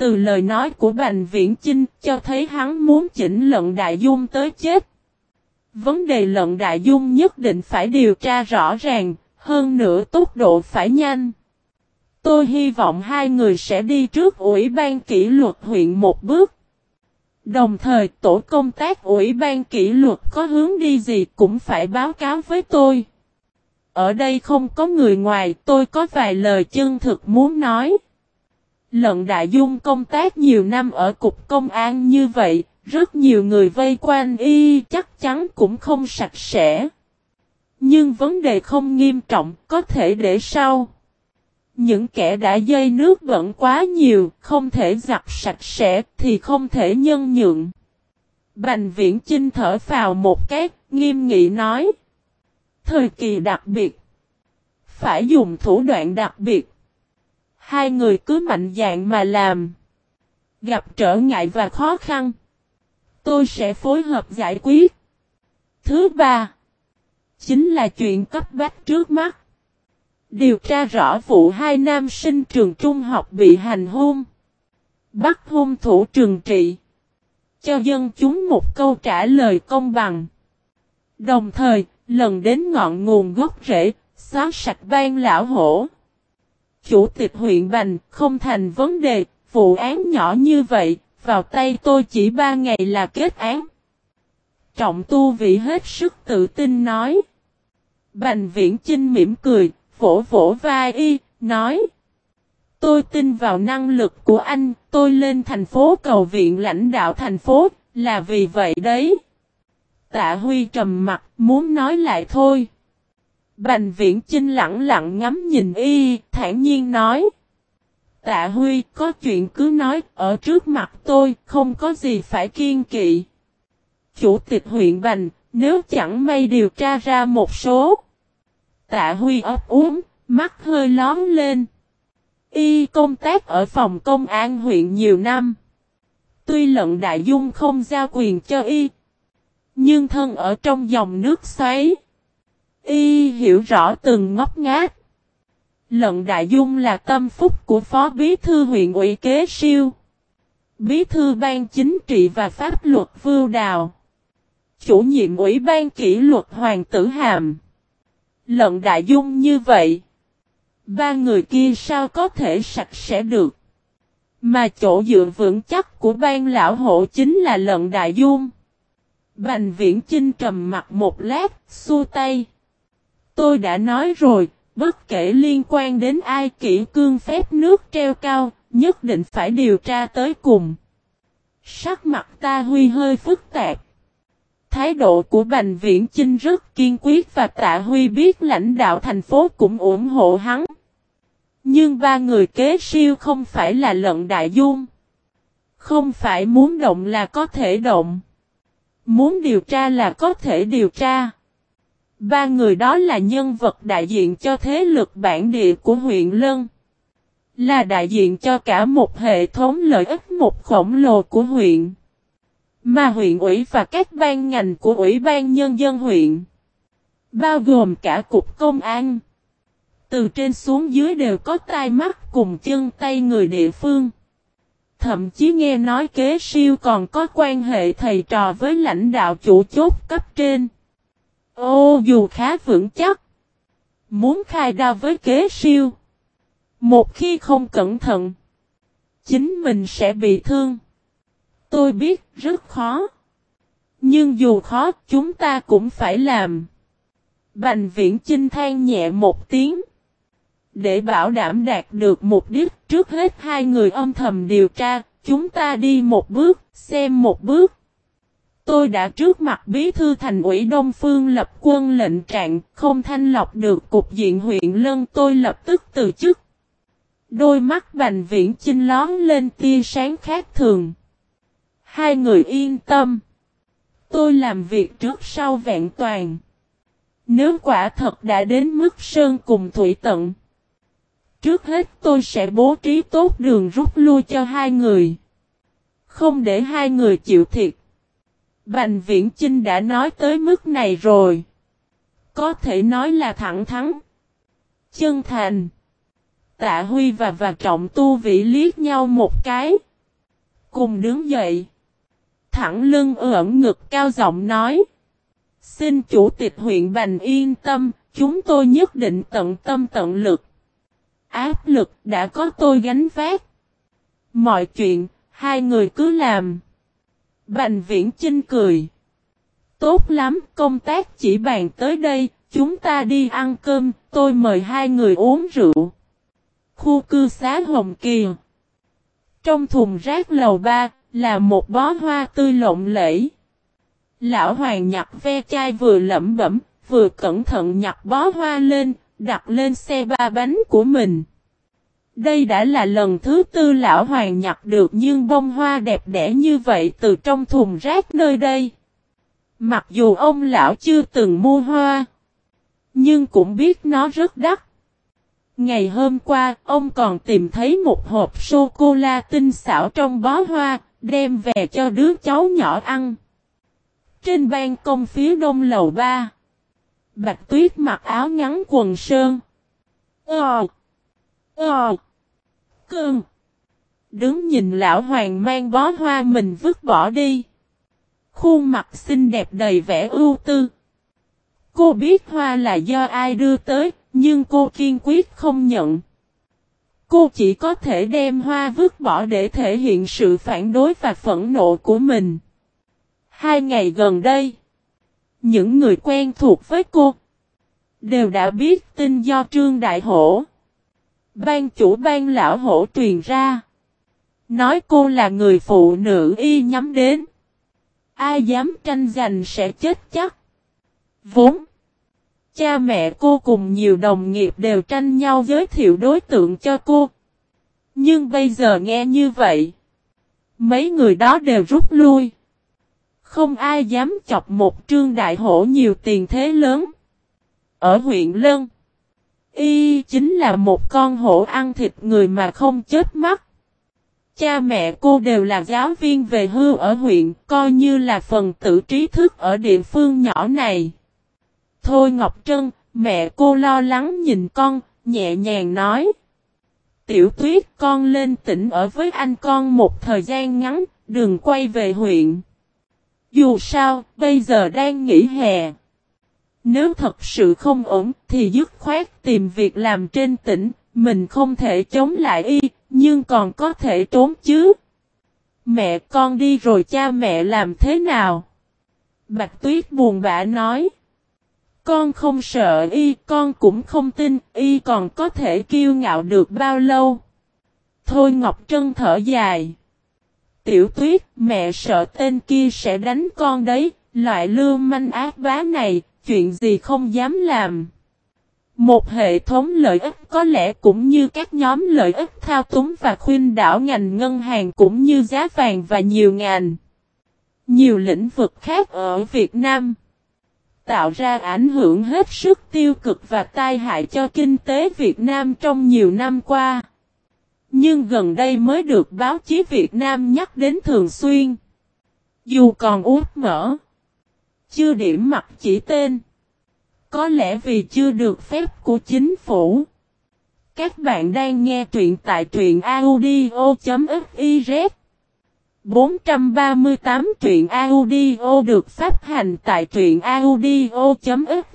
từ lời nói của Bành Viễn Chinh cho thấy hắn muốn chỉnh lận đại dung tới chết. Vấn đề lận đại dung nhất định phải điều tra rõ ràng, hơn nữa tốc độ phải nhanh. Tôi hy vọng hai người sẽ đi trước Ủy ban kỷ luật huyện một bước. Đồng thời tổ công tác Ủy ban kỷ luật có hướng đi gì cũng phải báo cáo với tôi. Ở đây không có người ngoài tôi có vài lời chân thực muốn nói. Lận đại dung công tác nhiều năm ở cục công an như vậy, rất nhiều người vây quanh y chắc chắn cũng không sạch sẽ. Nhưng vấn đề không nghiêm trọng, có thể để sau. Những kẻ đã dây nước bẩn quá nhiều, không thể giặt sạch sẽ thì không thể nhân nhượng. Bành viễn chinh thở vào một cái, nghiêm nghị nói. Thời kỳ đặc biệt. Phải dùng thủ đoạn đặc biệt. Hai người cứ mạnh dạng mà làm. Gặp trở ngại và khó khăn. Tôi sẽ phối hợp giải quyết. Thứ ba. Chính là chuyện cấp bách trước mắt. Điều tra rõ vụ hai nam sinh trường trung học bị hành hung. Bắt hung thủ trừng trị. Cho dân chúng một câu trả lời công bằng. Đồng thời, lần đến ngọn nguồn gốc rễ, xóa sạch ban lão hổ. Chủ tịch huyện Bành không thành vấn đề, vụ án nhỏ như vậy, vào tay tôi chỉ ba ngày là kết án. Trọng tu vị hết sức tự tin nói. Bành viễn Trinh mỉm cười, vỗ vỗ vai y, nói. Tôi tin vào năng lực của anh, tôi lên thành phố cầu viện lãnh đạo thành phố, là vì vậy đấy. Tạ Huy trầm mặt, muốn nói lại thôi. Bành viễn Trinh lặng lặng ngắm nhìn y, thản nhiên nói. Tạ Huy, có chuyện cứ nói, ở trước mặt tôi, không có gì phải kiên kỵ. Chủ tịch huyện Bành, nếu chẳng may điều tra ra một số. Tạ Huy ấp uống, mắt hơi lón lên. Y công tác ở phòng công an huyện nhiều năm. Tuy lận đại dung không giao quyền cho Y. Nhưng thân ở trong dòng nước xoáy. Y hiểu rõ từng ngóc ngát. Lận Đại Dung là tâm phúc của Phó Bí Thư huyện ủy Kế Siêu. Bí Thư Ban Chính trị và Pháp luật Vưu Đào. Chủ nhiệm Ủy ban kỷ luật Hoàng Tử Hàm. Lận Đại Dung như vậy. Ba người kia sao có thể sạch sẽ được. Mà chỗ dựa vững chắc của ban lão hộ chính là lận Đại Dung. Bành viễn chinh trầm mặt một lát, xua tay. Tôi đã nói rồi, bất kể liên quan đến ai kỹ cương phép nước treo cao, nhất định phải điều tra tới cùng. Sắc mặt ta huy hơi phức tạp. Thái độ của Bành Viễn Chinh rất kiên quyết và Tạ Huy biết lãnh đạo thành phố cũng ủng hộ hắn. Nhưng ba người kế siêu không phải là lận đại dung. Không phải muốn động là có thể động. Muốn điều tra là có thể điều tra. Ba người đó là nhân vật đại diện cho thế lực bản địa của huyện Lân. Là đại diện cho cả một hệ thống lợi ích một khổng lồ của huyện. Mà huyện ủy và các ban ngành của Ủy ban Nhân dân huyện. Bao gồm cả cục công an. Từ trên xuống dưới đều có tai mắt cùng chân tay người địa phương. Thậm chí nghe nói kế siêu còn có quan hệ thầy trò với lãnh đạo chủ chốt cấp trên. Ô dù khá vững chắc. Muốn khai đao với kế siêu. Một khi không cẩn thận. Chính mình sẽ bị thương. Tôi biết rất khó. Nhưng dù khó chúng ta cũng phải làm. Bành viễn chinh than nhẹ một tiếng. Để bảo đảm đạt được mục đích trước hết hai người âm thầm điều tra. Chúng ta đi một bước, xem một bước. Tôi đã trước mặt bí thư thành ủy Đông Phương lập quân lệnh trạng, không thanh lọc được cục diện huyện Lân tôi lập tức từ chức. Đôi mắt bành viễn chinh lón lên tia sáng khác thường. Hai người yên tâm. Tôi làm việc trước sau vẹn toàn. Nếu quả thật đã đến mức sơn cùng thủy tận. Trước hết tôi sẽ bố trí tốt đường rút lui cho hai người. Không để hai người chịu thiệt. Bành Viễn Chinh đã nói tới mức này rồi. Có thể nói là thẳng thắn. Chân thành. Tạ Huy và và Trọng Tu Vĩ liếc nhau một cái. Cùng đứng dậy. Thẳng lưng ẩn ngực cao giọng nói. Xin chủ tịch huyện Bành yên tâm, chúng tôi nhất định tận tâm tận lực. Áp lực đã có tôi gánh vác. Mọi chuyện, hai người cứ làm. Bành viễn Chinh cười. Tốt lắm, công tác chỉ bàn tới đây, chúng ta đi ăn cơm, tôi mời hai người uống rượu. Khu cư xá Hồng Kỳ. Trong thùng rác lầu ba, là một bó hoa tươi lộng lẫy. Lão hoàng nhặt ve chai vừa lẩm bẩm, vừa cẩn thận nhặt bó hoa lên, đặt lên xe ba bánh của mình. Đây đã là lần thứ tư lão hoàng nhặt được nhưng bông hoa đẹp đẽ như vậy từ trong thùng rác nơi đây. Mặc dù ông lão chưa từng mua hoa, nhưng cũng biết nó rất đắt. Ngày hôm qua, ông còn tìm thấy một hộp sô-cô-la tinh xảo trong bó hoa, đem về cho đứa cháu nhỏ ăn. Trên ban công phía đông lầu ba, Bạch Tuyết mặc áo ngắn quần sơn. Ờ. Ờ. Cơn. Đứng nhìn lão hoàng mang bó hoa mình vứt bỏ đi. Khuôn mặt xinh đẹp đầy vẻ ưu tư. Cô biết hoa là do ai đưa tới, nhưng cô kiên quyết không nhận. Cô chỉ có thể đem hoa vứt bỏ để thể hiện sự phản đối và phẫn nộ của mình. Hai ngày gần đây, những người quen thuộc với cô đều đã biết tin do Trương Đại Hổ. Ban chủ ban lão hổ truyền ra. Nói cô là người phụ nữ y nhắm đến. Ai dám tranh giành sẽ chết chắc. Vốn. Cha mẹ cô cùng nhiều đồng nghiệp đều tranh nhau giới thiệu đối tượng cho cô. Nhưng bây giờ nghe như vậy. Mấy người đó đều rút lui. Không ai dám chọc một trương đại hổ nhiều tiền thế lớn. Ở huyện Lân. Y chính là một con hổ ăn thịt người mà không chết mắt. Cha mẹ cô đều là giáo viên về hưu ở huyện, coi như là phần tử trí thức ở địa phương nhỏ này. Thôi Ngọc Trân, mẹ cô lo lắng nhìn con, nhẹ nhàng nói. Tiểu tuyết con lên tỉnh ở với anh con một thời gian ngắn, đừng quay về huyện. Dù sao, bây giờ đang nghỉ hè. Nếu thật sự không ổn thì dứt khoát tìm việc làm trên tỉnh, mình không thể chống lại y, nhưng còn có thể trốn chứ. Mẹ con đi rồi cha mẹ làm thế nào? Bạch Tuyết buồn bã nói. Con không sợ y, con cũng không tin y còn có thể kiêu ngạo được bao lâu. Thôi Ngọc Trân thở dài. Tiểu Tuyết, mẹ sợ tên kia sẽ đánh con đấy, loại lưu manh ác bá này, chuyện gì không dám làm. Một hệ thống lợi ích có lẽ cũng như các nhóm lợi ích thao túng và khuyên đảo ngành ngân hàng cũng như giá vàng và nhiều ngành. Nhiều lĩnh vực khác ở Việt Nam tạo ra ảnh hưởng hết sức tiêu cực và tai hại cho kinh tế Việt Nam trong nhiều năm qua. Nhưng gần đây mới được báo chí Việt Nam nhắc đến thường xuyên. Dù còn út mở, chưa điểm mặt chỉ tên. Có lẽ vì chưa được phép của chính phủ. Các bạn đang nghe truyện tại truyện audio.fiz 438 truyện audio được phát hành tại truyện audio.fiz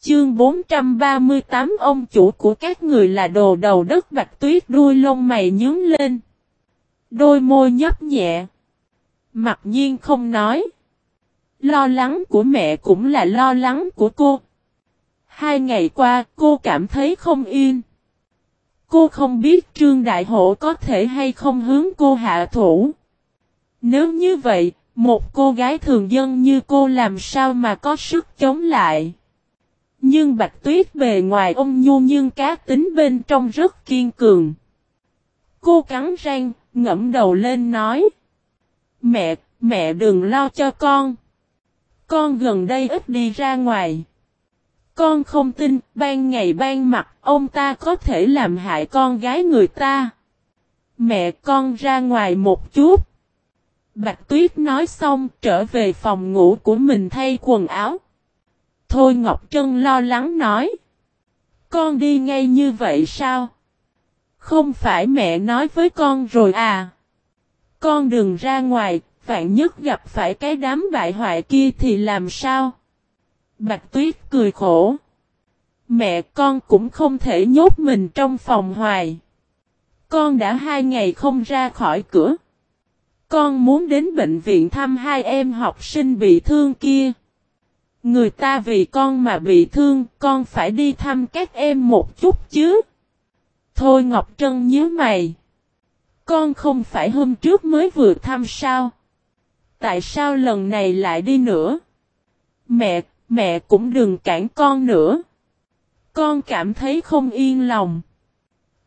Chương 438 ông chủ của các người là đồ đầu đất bạch tuyết đuôi lông mày nhướng lên. Đôi môi nhấp nhẹ. Mặc nhiên không nói. Lo lắng của mẹ cũng là lo lắng của cô. Hai ngày qua cô cảm thấy không yên. Cô không biết Trương Đại Hổ có thể hay không hướng cô hạ thủ. Nếu như vậy, một cô gái thường dân như cô làm sao mà có sức chống lại. Nhưng Bạch Tuyết bề ngoài ông nhu nhưng cá tính bên trong rất kiên cường. Cô cắn răng, ngẫm đầu lên nói. Mẹ, mẹ đừng lo cho con. Con gần đây ít đi ra ngoài. Con không tin, ban ngày ban mặt, ông ta có thể làm hại con gái người ta. Mẹ con ra ngoài một chút. Bạch Tuyết nói xong trở về phòng ngủ của mình thay quần áo. Thôi Ngọc Trân lo lắng nói. Con đi ngay như vậy sao? Không phải mẹ nói với con rồi à? Con đừng ra ngoài, vạn nhất gặp phải cái đám bại hoại kia thì làm sao? Bạch Tuyết cười khổ. Mẹ con cũng không thể nhốt mình trong phòng hoài. Con đã hai ngày không ra khỏi cửa. Con muốn đến bệnh viện thăm hai em học sinh bị thương kia. Người ta vì con mà bị thương, con phải đi thăm các em một chút chứ. Thôi Ngọc Trân nhớ mày. Con không phải hôm trước mới vừa thăm sao? Tại sao lần này lại đi nữa? Mẹ, mẹ cũng đừng cản con nữa. Con cảm thấy không yên lòng.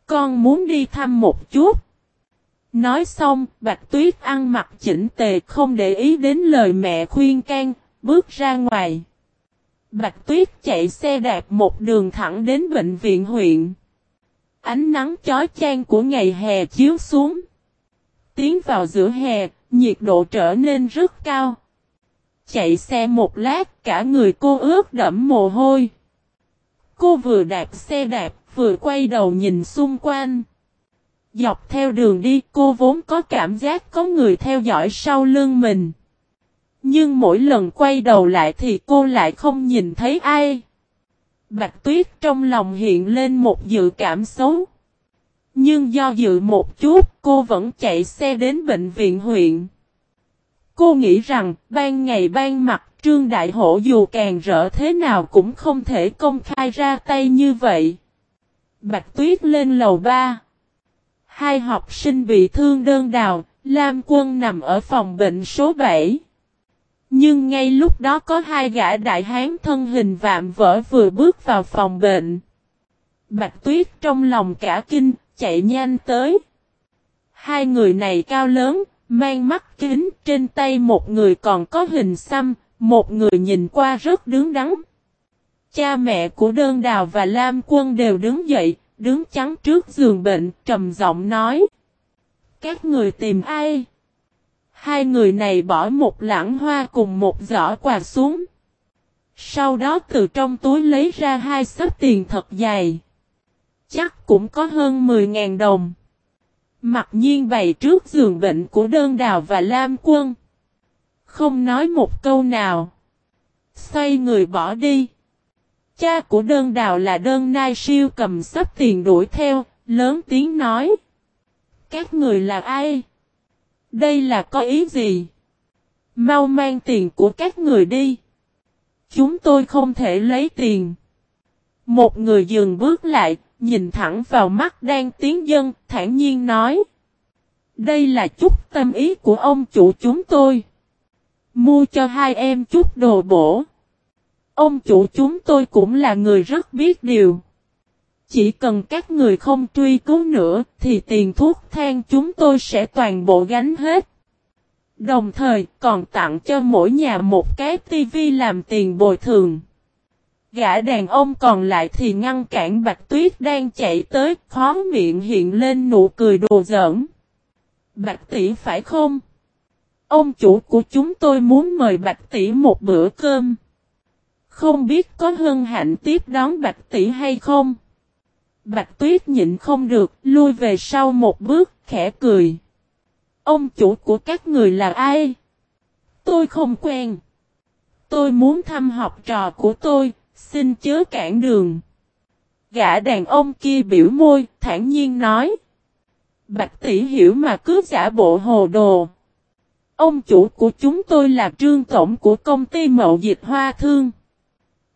Con muốn đi thăm một chút. Nói xong, Bạch Tuyết ăn mặc chỉnh tề không để ý đến lời mẹ khuyên can, bước ra ngoài. Bạch Tuyết chạy xe đạp một đường thẳng đến bệnh viện huyện. Ánh nắng chói chang của ngày hè chiếu xuống. Tiến vào giữa hè, nhiệt độ trở nên rất cao. Chạy xe một lát, cả người cô ướt đẫm mồ hôi. Cô vừa đạp xe đạp, vừa quay đầu nhìn xung quanh. Dọc theo đường đi cô vốn có cảm giác có người theo dõi sau lưng mình. Nhưng mỗi lần quay đầu lại thì cô lại không nhìn thấy ai. Bạch Tuyết trong lòng hiện lên một dự cảm xấu. Nhưng do dự một chút cô vẫn chạy xe đến bệnh viện huyện. Cô nghĩ rằng ban ngày ban mặt Trương Đại Hổ dù càng rỡ thế nào cũng không thể công khai ra tay như vậy. Bạch Tuyết lên lầu 3. Hai học sinh bị thương đơn đào, Lam Quân nằm ở phòng bệnh số 7. Nhưng ngay lúc đó có hai gã đại hán thân hình vạm vỡ vừa bước vào phòng bệnh. Bạch Tuyết trong lòng cả kinh, chạy nhanh tới. Hai người này cao lớn, mang mắt kính, trên tay một người còn có hình xăm, một người nhìn qua rất đứng đắn. Cha mẹ của đơn đào và Lam Quân đều đứng dậy, đứng chắn trước giường bệnh, trầm giọng nói. Các người tìm ai? Hai người này bỏ một lãng hoa cùng một giỏ quà xuống. Sau đó từ trong túi lấy ra hai sấp tiền thật dày. Chắc cũng có hơn 10.000 đồng. Mặc nhiên bày trước giường bệnh của đơn đào và Lam Quân. Không nói một câu nào. Xoay người bỏ đi. Cha của đơn đào là đơn nai siêu cầm sắp tiền đuổi theo, lớn tiếng nói. Các người là ai? Đây là có ý gì? Mau mang tiền của các người đi. Chúng tôi không thể lấy tiền. Một người dừng bước lại, nhìn thẳng vào mắt đang tiến dân, thản nhiên nói. Đây là chút tâm ý của ông chủ chúng tôi. Mua cho hai em chút đồ bổ. Ông chủ chúng tôi cũng là người rất biết điều. Chỉ cần các người không truy cứu nữa thì tiền thuốc thang chúng tôi sẽ toàn bộ gánh hết. Đồng thời còn tặng cho mỗi nhà một cái tivi làm tiền bồi thường. Gã đàn ông còn lại thì ngăn cản Bạch Tuyết đang chạy tới, khó miệng hiện lên nụ cười đồ giỡn. Bạch tỷ phải không? Ông chủ của chúng tôi muốn mời Bạch tỷ một bữa cơm. Không biết có hân hạnh tiếp đón Bạch tỷ hay không? Bạch Tuyết nhịn không được, lui về sau một bước, khẽ cười. Ông chủ của các người là ai? Tôi không quen. Tôi muốn thăm học trò của tôi, xin chớ cản đường. Gã đàn ông kia biểu môi, thản nhiên nói. Bạch tỷ hiểu mà cứ giả bộ hồ đồ. Ông chủ của chúng tôi là trương tổng của công ty mậu dịch hoa thương.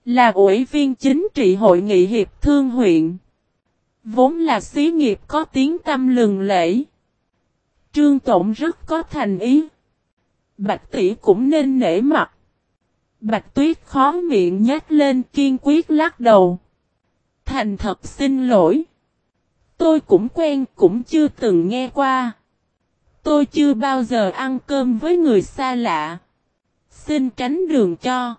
Là ủy viên chính trị hội nghị hiệp thương huyện. Vốn là xí nghiệp có tiếng tâm lừng lễ Trương Tổng rất có thành ý. Bạch tỷ cũng nên nể mặt. Bạch tuyết khó miệng nhét lên kiên quyết lắc đầu. Thành thật xin lỗi. Tôi cũng quen cũng chưa từng nghe qua. Tôi chưa bao giờ ăn cơm với người xa lạ. Xin tránh đường cho.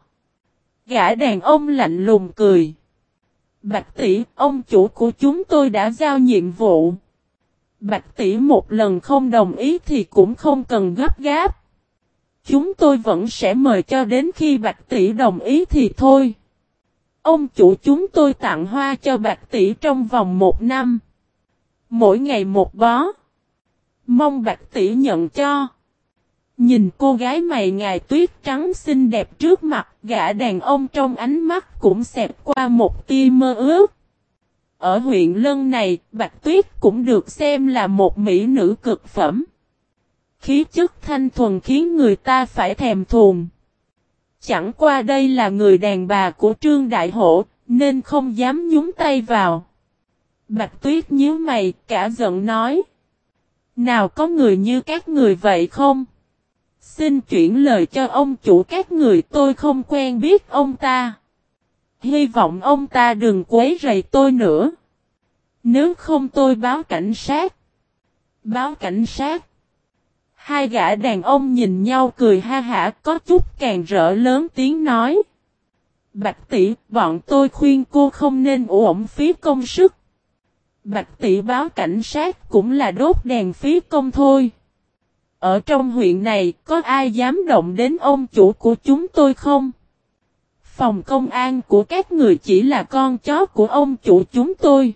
Gã đàn ông lạnh lùng cười. Bạch tỷ, ông chủ của chúng tôi đã giao nhiệm vụ. Bạch tỷ một lần không đồng ý thì cũng không cần gấp gáp. Chúng tôi vẫn sẽ mời cho đến khi Bạch tỷ đồng ý thì thôi. Ông chủ chúng tôi tặng hoa cho Bạch tỷ trong vòng một năm. Mỗi ngày một bó. Mong bạch tỷ nhận cho. Nhìn cô gái mày ngài tuyết trắng xinh đẹp trước mặt, gã đàn ông trong ánh mắt cũng xẹp qua một tia mơ ước. Ở huyện Lân này, Bạch Tuyết cũng được xem là một mỹ nữ cực phẩm. Khí chất thanh thuần khiến người ta phải thèm thuồng. Chẳng qua đây là người đàn bà của Trương Đại Hổ, nên không dám nhúng tay vào. Bạch Tuyết nhíu mày, cả giận nói. Nào có người như các người vậy không? Xin chuyển lời cho ông chủ các người tôi không quen biết ông ta. Hy vọng ông ta đừng quấy rầy tôi nữa. Nếu không tôi báo cảnh sát. Báo cảnh sát. Hai gã đàn ông nhìn nhau cười ha hả có chút càng rỡ lớn tiếng nói. Bạch tỷ, bọn tôi khuyên cô không nên uổng phí công sức. Bạch tỷ báo cảnh sát cũng là đốt đèn phí công thôi. Ở trong huyện này có ai dám động đến ông chủ của chúng tôi không? Phòng công an của các người chỉ là con chó của ông chủ chúng tôi.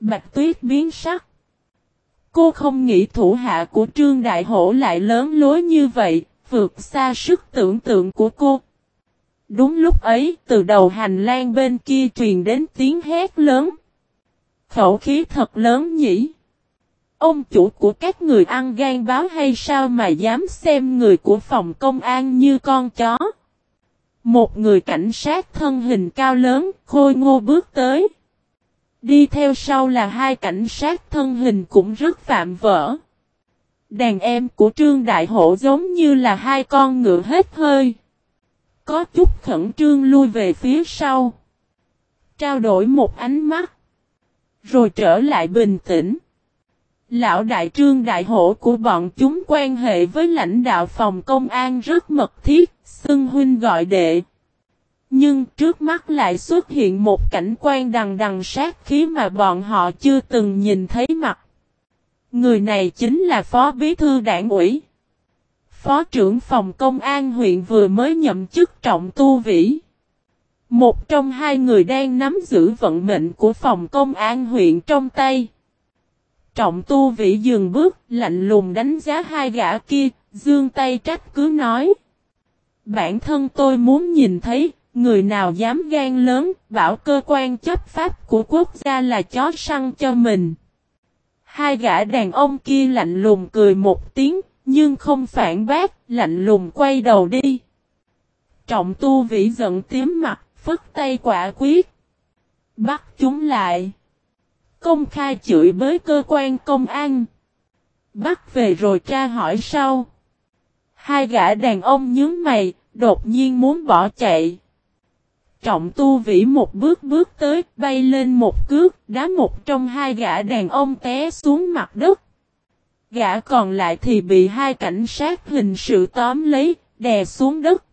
Bạch tuyết biến sắc. Cô không nghĩ thủ hạ của Trương Đại Hổ lại lớn lối như vậy, vượt xa sức tưởng tượng của cô. Đúng lúc ấy, từ đầu hành lang bên kia truyền đến tiếng hét lớn. Khẩu khí thật lớn nhỉ. Ông chủ của các người ăn gan báo hay sao mà dám xem người của phòng công an như con chó. Một người cảnh sát thân hình cao lớn, khôi ngô bước tới. Đi theo sau là hai cảnh sát thân hình cũng rất phạm vỡ. Đàn em của Trương Đại Hổ giống như là hai con ngựa hết hơi. Có chút khẩn trương lui về phía sau. Trao đổi một ánh mắt. Rồi trở lại bình tĩnh. Lão đại trương đại hổ của bọn chúng quan hệ với lãnh đạo phòng công an rất mật thiết, xưng huynh gọi đệ. Nhưng trước mắt lại xuất hiện một cảnh quan đằng đằng sát khí mà bọn họ chưa từng nhìn thấy mặt. Người này chính là Phó Bí Thư Đảng ủy. Phó trưởng phòng công an huyện vừa mới nhậm chức trọng tu vĩ. Một trong hai người đang nắm giữ vận mệnh của phòng công an huyện trong tay. Trọng tu vĩ dừng bước, lạnh lùng đánh giá hai gã kia, dương tay trách cứ nói. Bản thân tôi muốn nhìn thấy, người nào dám gan lớn, bảo cơ quan chấp pháp của quốc gia là chó săn cho mình. Hai gã đàn ông kia lạnh lùng cười một tiếng, nhưng không phản bác, lạnh lùng quay đầu đi. Trọng tu vĩ giận tím mặt, phất tay quả quyết. Bắt chúng lại. Công khai chửi bới cơ quan công an. Bắt về rồi tra hỏi sau. Hai gã đàn ông nhướng mày, đột nhiên muốn bỏ chạy. Trọng tu vĩ một bước bước tới, bay lên một cước, đá một trong hai gã đàn ông té xuống mặt đất. Gã còn lại thì bị hai cảnh sát hình sự tóm lấy, đè xuống đất.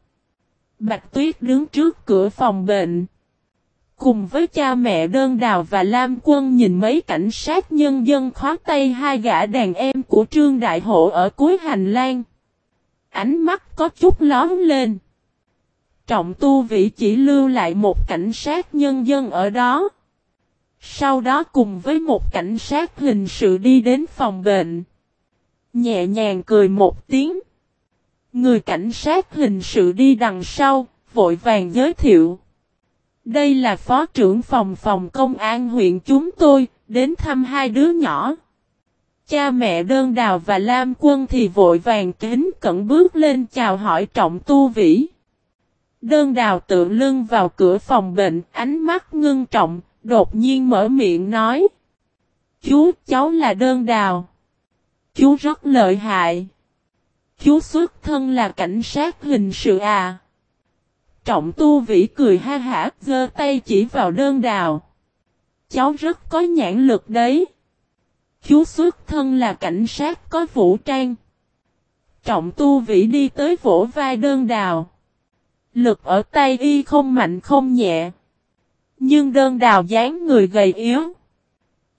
Bạch Tuyết đứng trước cửa phòng bệnh. Cùng với cha mẹ đơn đào và Lam Quân nhìn mấy cảnh sát nhân dân khóa tay hai gã đàn em của Trương Đại Hộ ở cuối hành lang. Ánh mắt có chút lón lên. Trọng tu vị chỉ lưu lại một cảnh sát nhân dân ở đó. Sau đó cùng với một cảnh sát hình sự đi đến phòng bệnh. Nhẹ nhàng cười một tiếng. Người cảnh sát hình sự đi đằng sau, vội vàng giới thiệu. Đây là phó trưởng phòng phòng công an huyện chúng tôi, đến thăm hai đứa nhỏ. Cha mẹ đơn đào và Lam quân thì vội vàng kính cẩn bước lên chào hỏi trọng tu vĩ. Đơn đào tự lưng vào cửa phòng bệnh, ánh mắt ngưng trọng, đột nhiên mở miệng nói. Chú, cháu là đơn đào. Chú rất lợi hại. Chú xuất thân là cảnh sát hình sự à. Trọng tu vĩ cười ha hả, giơ tay chỉ vào đơn đào. Cháu rất có nhãn lực đấy. Chú xuất thân là cảnh sát có vũ trang. Trọng tu vĩ đi tới vỗ vai đơn đào. Lực ở tay y không mạnh không nhẹ. Nhưng đơn đào dáng người gầy yếu.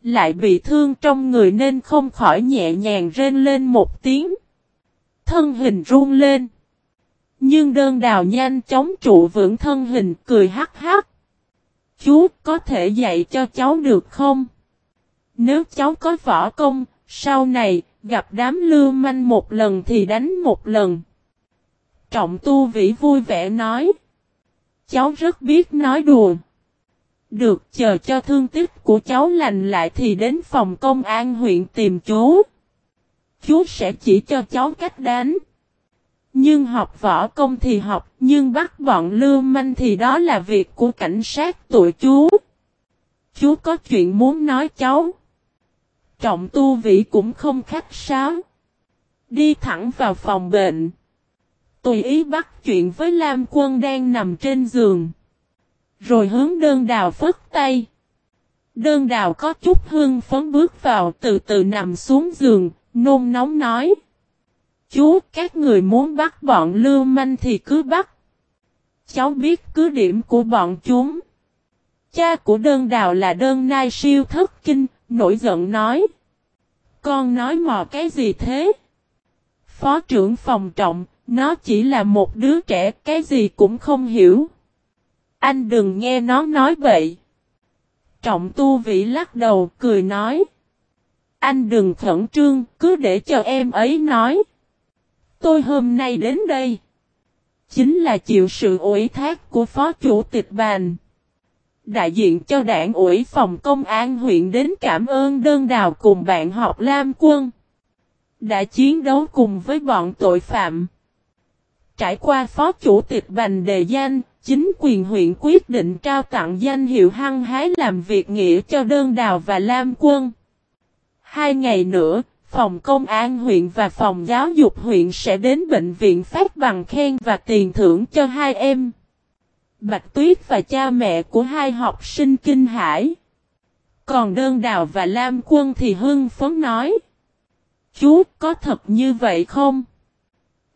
Lại bị thương trong người nên không khỏi nhẹ nhàng rên lên một tiếng. Thân hình run lên. Nhưng đơn đào nhanh chóng trụ vững thân hình cười hắc hắc. Chú có thể dạy cho cháu được không? Nếu cháu có võ công, sau này, gặp đám lưu manh một lần thì đánh một lần. Trọng tu vĩ vui vẻ nói. Cháu rất biết nói đùa. Được chờ cho thương tích của cháu lành lại thì đến phòng công an huyện tìm chú. Chú sẽ chỉ cho cháu cách đánh. Nhưng học võ công thì học, nhưng bắt bọn lưu manh thì đó là việc của cảnh sát tụi chú. Chú có chuyện muốn nói cháu. Trọng tu vĩ cũng không khách sáo. Đi thẳng vào phòng bệnh. Tùy ý bắt chuyện với Lam Quân đang nằm trên giường. Rồi hướng đơn đào phất tay. Đơn đào có chút hương phấn bước vào từ từ nằm xuống giường, nôn nóng nói. Chú, các người muốn bắt bọn lưu manh thì cứ bắt. Cháu biết cứ điểm của bọn chúng. Cha của đơn đào là đơn nai siêu thất kinh, nổi giận nói. Con nói mò cái gì thế? Phó trưởng phòng trọng, nó chỉ là một đứa trẻ, cái gì cũng không hiểu. Anh đừng nghe nó nói vậy. Trọng tu vĩ lắc đầu, cười nói. Anh đừng khẩn trương, cứ để cho em ấy nói. Tôi hôm nay đến đây. Chính là chịu sự ủy thác của Phó Chủ tịch Bàn. Đại diện cho đảng ủy phòng công an huyện đến cảm ơn đơn đào cùng bạn học Lam Quân. Đã chiến đấu cùng với bọn tội phạm. Trải qua Phó Chủ tịch Bành đề danh, chính quyền huyện quyết định trao tặng danh hiệu hăng hái làm việc nghĩa cho đơn đào và Lam Quân. Hai ngày nữa, phòng công an huyện và phòng giáo dục huyện sẽ đến bệnh viện phát bằng khen và tiền thưởng cho hai em. Bạch Tuyết và cha mẹ của hai học sinh kinh hải. Còn đơn đào và Lam Quân thì hưng phấn nói. Chú có thật như vậy không?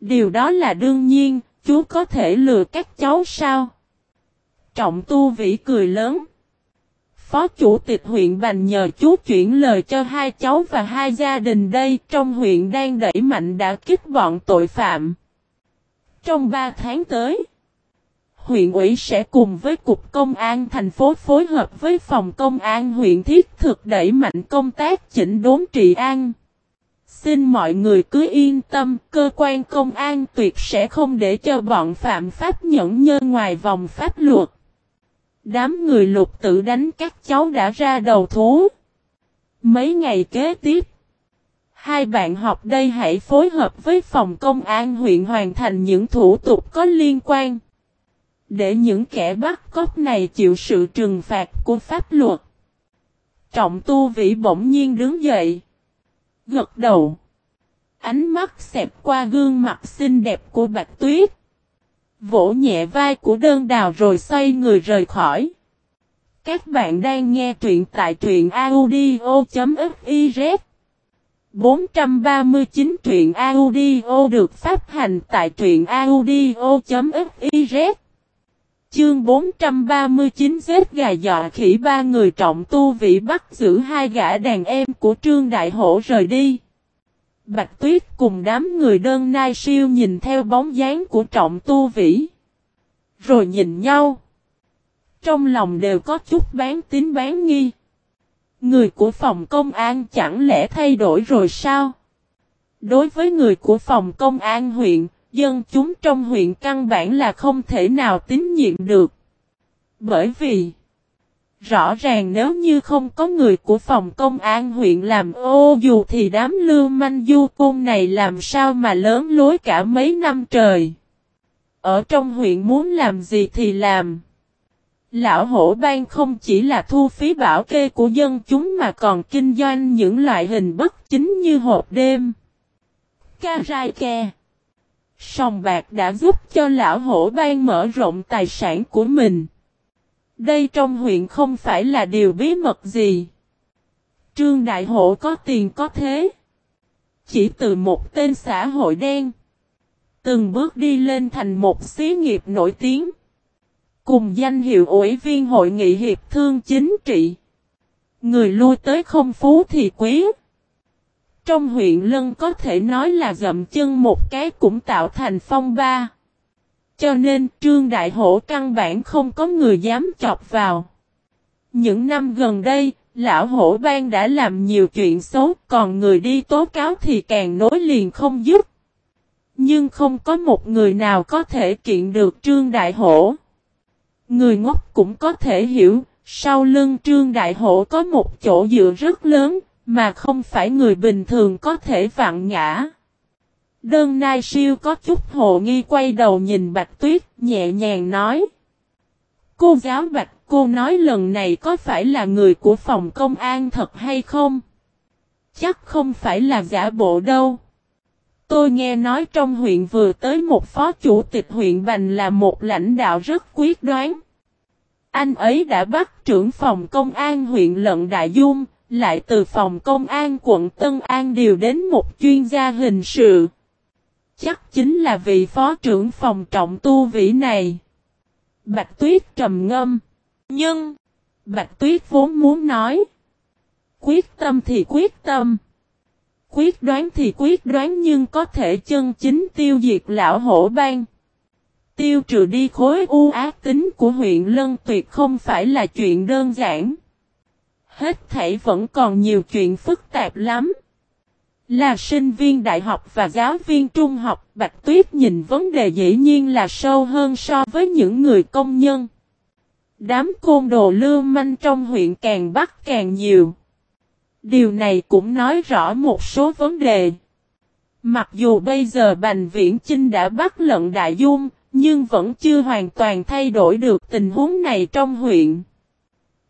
Điều đó là đương nhiên, chú có thể lừa các cháu sao? Trọng tu vĩ cười lớn. Phó chủ tịch huyện Bành nhờ chú chuyển lời cho hai cháu và hai gia đình đây trong huyện đang đẩy mạnh đã kích bọn tội phạm. Trong ba tháng tới, huyện ủy sẽ cùng với Cục Công an thành phố phối hợp với Phòng Công an huyện thiết thực đẩy mạnh công tác chỉnh đốn trị an. Xin mọi người cứ yên tâm, cơ quan công an tuyệt sẽ không để cho bọn phạm pháp nhẫn nhơ ngoài vòng pháp luật. Đám người lục tự đánh các cháu đã ra đầu thú. Mấy ngày kế tiếp, hai bạn học đây hãy phối hợp với phòng công an huyện hoàn thành những thủ tục có liên quan. Để những kẻ bắt cóc này chịu sự trừng phạt của pháp luật. Trọng tu vĩ bỗng nhiên đứng dậy. Gật đầu. Ánh mắt xẹp qua gương mặt xinh đẹp của Bạch Tuyết. Vỗ nhẹ vai của đơn đào rồi xoay người rời khỏi. Các bạn đang nghe truyện tại truyện audio.fiz 439 truyện audio được phát hành tại truyện audio.fiz Chương 439 giết gà dọa khỉ ba người trọng tu vị bắt giữ hai gã đàn em của Trương Đại Hổ rời đi. Bạch Tuyết cùng đám người đơn nai siêu nhìn theo bóng dáng của trọng tu vĩ. Rồi nhìn nhau. Trong lòng đều có chút bán tín bán nghi. Người của phòng công an chẳng lẽ thay đổi rồi sao? Đối với người của phòng công an huyện, dân chúng trong huyện căn bản là không thể nào tín nhiệm được. Bởi vì, rõ ràng nếu như không có người của phòng công an huyện làm ô dù thì đám lưu manh du côn này làm sao mà lớn lối cả mấy năm trời. Ở trong huyện muốn làm gì thì làm. Lão hổ ban không chỉ là thu phí bảo kê của dân chúng mà còn kinh doanh những loại hình bất chính như hộp đêm. Karaoke. Sòng bạc đã giúp cho lão hổ ban mở rộng tài sản của mình. Đây trong huyện không phải là điều bí mật gì. Trương Đại Hổ có tiền có thế. Chỉ từ một tên xã hội đen. Từng bước đi lên thành một xí nghiệp nổi tiếng. Cùng danh hiệu ủy viên hội nghị hiệp thương chính trị. Người lui tới không phú thì quý. Trong huyện Lân có thể nói là gậm chân một cái cũng tạo thành phong ba. Cho nên Trương Đại Hổ căn bản không có người dám chọc vào. Những năm gần đây, lão hổ bang đã làm nhiều chuyện xấu, còn người đi tố cáo thì càng nối liền không dứt. Nhưng không có một người nào có thể kiện được Trương Đại Hổ. Người ngốc cũng có thể hiểu, sau lưng Trương Đại Hổ có một chỗ dựa rất lớn, mà không phải người bình thường có thể vặn ngã. Đơn Nai Siêu có chút hồ nghi quay đầu nhìn Bạch Tuyết, nhẹ nhàng nói. Cô giáo Bạch, cô nói lần này có phải là người của phòng công an thật hay không? Chắc không phải là giả bộ đâu. Tôi nghe nói trong huyện vừa tới một phó chủ tịch huyện Bành là một lãnh đạo rất quyết đoán. Anh ấy đã bắt trưởng phòng công an huyện Lận Đại Dung, lại từ phòng công an quận Tân An điều đến một chuyên gia hình sự. Chắc chính là vị phó trưởng phòng trọng tu vĩ này. Bạch Tuyết trầm ngâm. Nhưng, Bạch Tuyết vốn muốn nói. Quyết tâm thì quyết tâm. Quyết đoán thì quyết đoán nhưng có thể chân chính tiêu diệt lão hổ bang. Tiêu trừ đi khối u ác tính của huyện Lân Tuyệt không phải là chuyện đơn giản. Hết thảy vẫn còn nhiều chuyện phức tạp lắm. Là sinh viên đại học và giáo viên trung học, Bạch Tuyết nhìn vấn đề dĩ nhiên là sâu hơn so với những người công nhân. Đám côn đồ lưu manh trong huyện càng bắt càng nhiều. Điều này cũng nói rõ một số vấn đề. Mặc dù bây giờ Bành Viễn Chinh đã bắt lận Đại Dung, nhưng vẫn chưa hoàn toàn thay đổi được tình huống này trong huyện.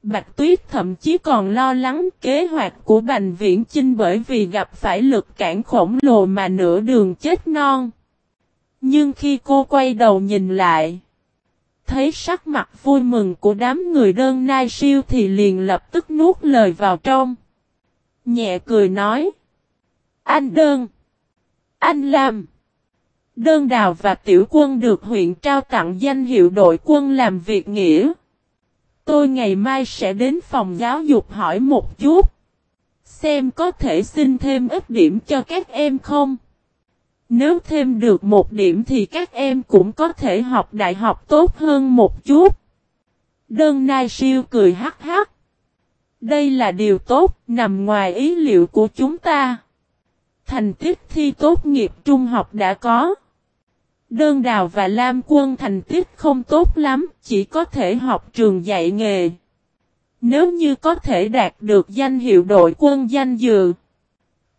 Bạch Tuyết thậm chí còn lo lắng kế hoạch của Bành Viễn Chinh bởi vì gặp phải lực cản khổng lồ mà nửa đường chết non. Nhưng khi cô quay đầu nhìn lại, thấy sắc mặt vui mừng của đám người đơn nai siêu thì liền lập tức nuốt lời vào trong. Nhẹ cười nói. Anh đơn. Anh làm. Đơn đào và tiểu quân được huyện trao tặng danh hiệu đội quân làm việc nghĩa. Tôi ngày mai sẽ đến phòng giáo dục hỏi một chút. Xem có thể xin thêm ít điểm cho các em không? Nếu thêm được một điểm thì các em cũng có thể học đại học tốt hơn một chút. Đơn Nai Siêu cười hắc hắc. Đây là điều tốt, nằm ngoài ý liệu của chúng ta. Thành tích thi tốt nghiệp trung học đã có. Đơn đào và Lam quân thành tích không tốt lắm, chỉ có thể học trường dạy nghề. Nếu như có thể đạt được danh hiệu đội quân danh dự,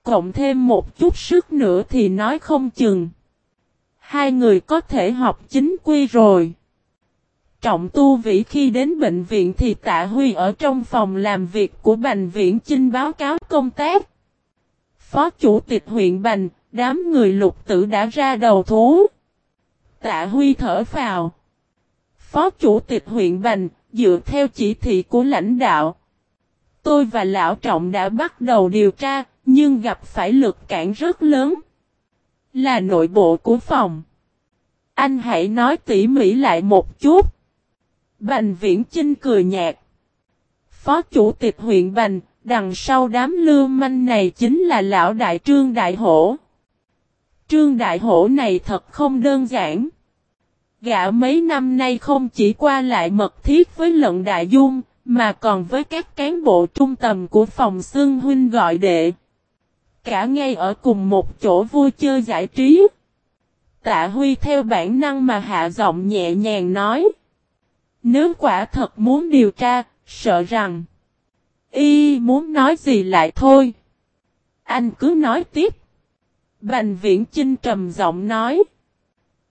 cộng thêm một chút sức nữa thì nói không chừng. Hai người có thể học chính quy rồi. Trọng tu vĩ khi đến bệnh viện thì tạ Huy ở trong phòng làm việc của Bành Viễn Chinh báo cáo công tác. Phó chủ tịch huyện Bành, đám người lục tử đã ra đầu thú. Tạ Huy thở vào. Phó chủ tịch huyện Bành, dựa theo chỉ thị của lãnh đạo. Tôi và Lão Trọng đã bắt đầu điều tra, nhưng gặp phải lực cản rất lớn. Là nội bộ của phòng. Anh hãy nói tỉ mỉ lại một chút. Bành viễn chinh cười nhạt. Phó chủ tịch huyện Bành, đằng sau đám lưu manh này chính là lão đại trương đại hổ. Trương đại hổ này thật không đơn giản. Gã mấy năm nay không chỉ qua lại mật thiết với lận đại dung, mà còn với các cán bộ trung tầm của phòng xương huynh gọi đệ. Cả ngay ở cùng một chỗ vui chơi giải trí. Tạ Huy theo bản năng mà hạ giọng nhẹ nhàng nói. Nếu quả thật muốn điều tra, sợ rằng. Y muốn nói gì lại thôi. Anh cứ nói tiếp. Bành viễn chinh trầm giọng nói.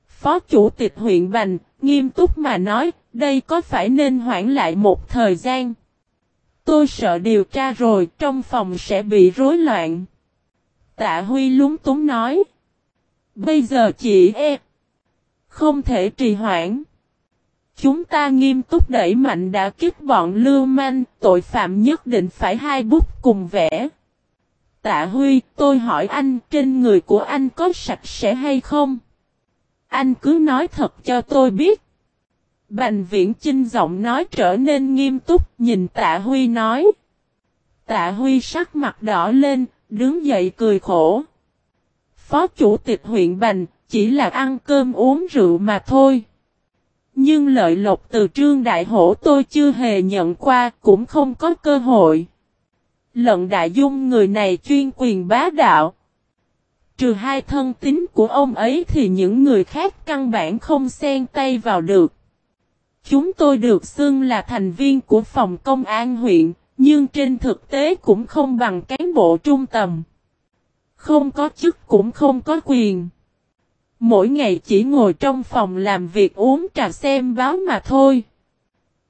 Phó chủ tịch huyện Bành, nghiêm túc mà nói, đây có phải nên hoãn lại một thời gian. Tôi sợ điều tra rồi, trong phòng sẽ bị rối loạn. Tạ Huy lúng túng nói. Bây giờ chị e. Không thể trì hoãn. Chúng ta nghiêm túc đẩy mạnh đã kích bọn lưu manh, tội phạm nhất định phải hai bút cùng vẽ. Tạ Huy, tôi hỏi anh, trên người của anh có sạch sẽ hay không? Anh cứ nói thật cho tôi biết. Bành viễn chinh giọng nói trở nên nghiêm túc, nhìn tạ Huy nói. Tạ Huy sắc mặt đỏ lên, đứng dậy cười khổ. Phó chủ tịch huyện Bành, chỉ là ăn cơm uống rượu mà thôi. Nhưng lợi lộc từ trương đại hổ tôi chưa hề nhận qua, cũng không có cơ hội. Lận đại dung người này chuyên quyền bá đạo. Trừ hai thân tín của ông ấy thì những người khác căn bản không xen tay vào được. Chúng tôi được xưng là thành viên của phòng công an huyện, nhưng trên thực tế cũng không bằng cán bộ trung tầm. Không có chức cũng không có quyền. Mỗi ngày chỉ ngồi trong phòng làm việc uống trà xem báo mà thôi.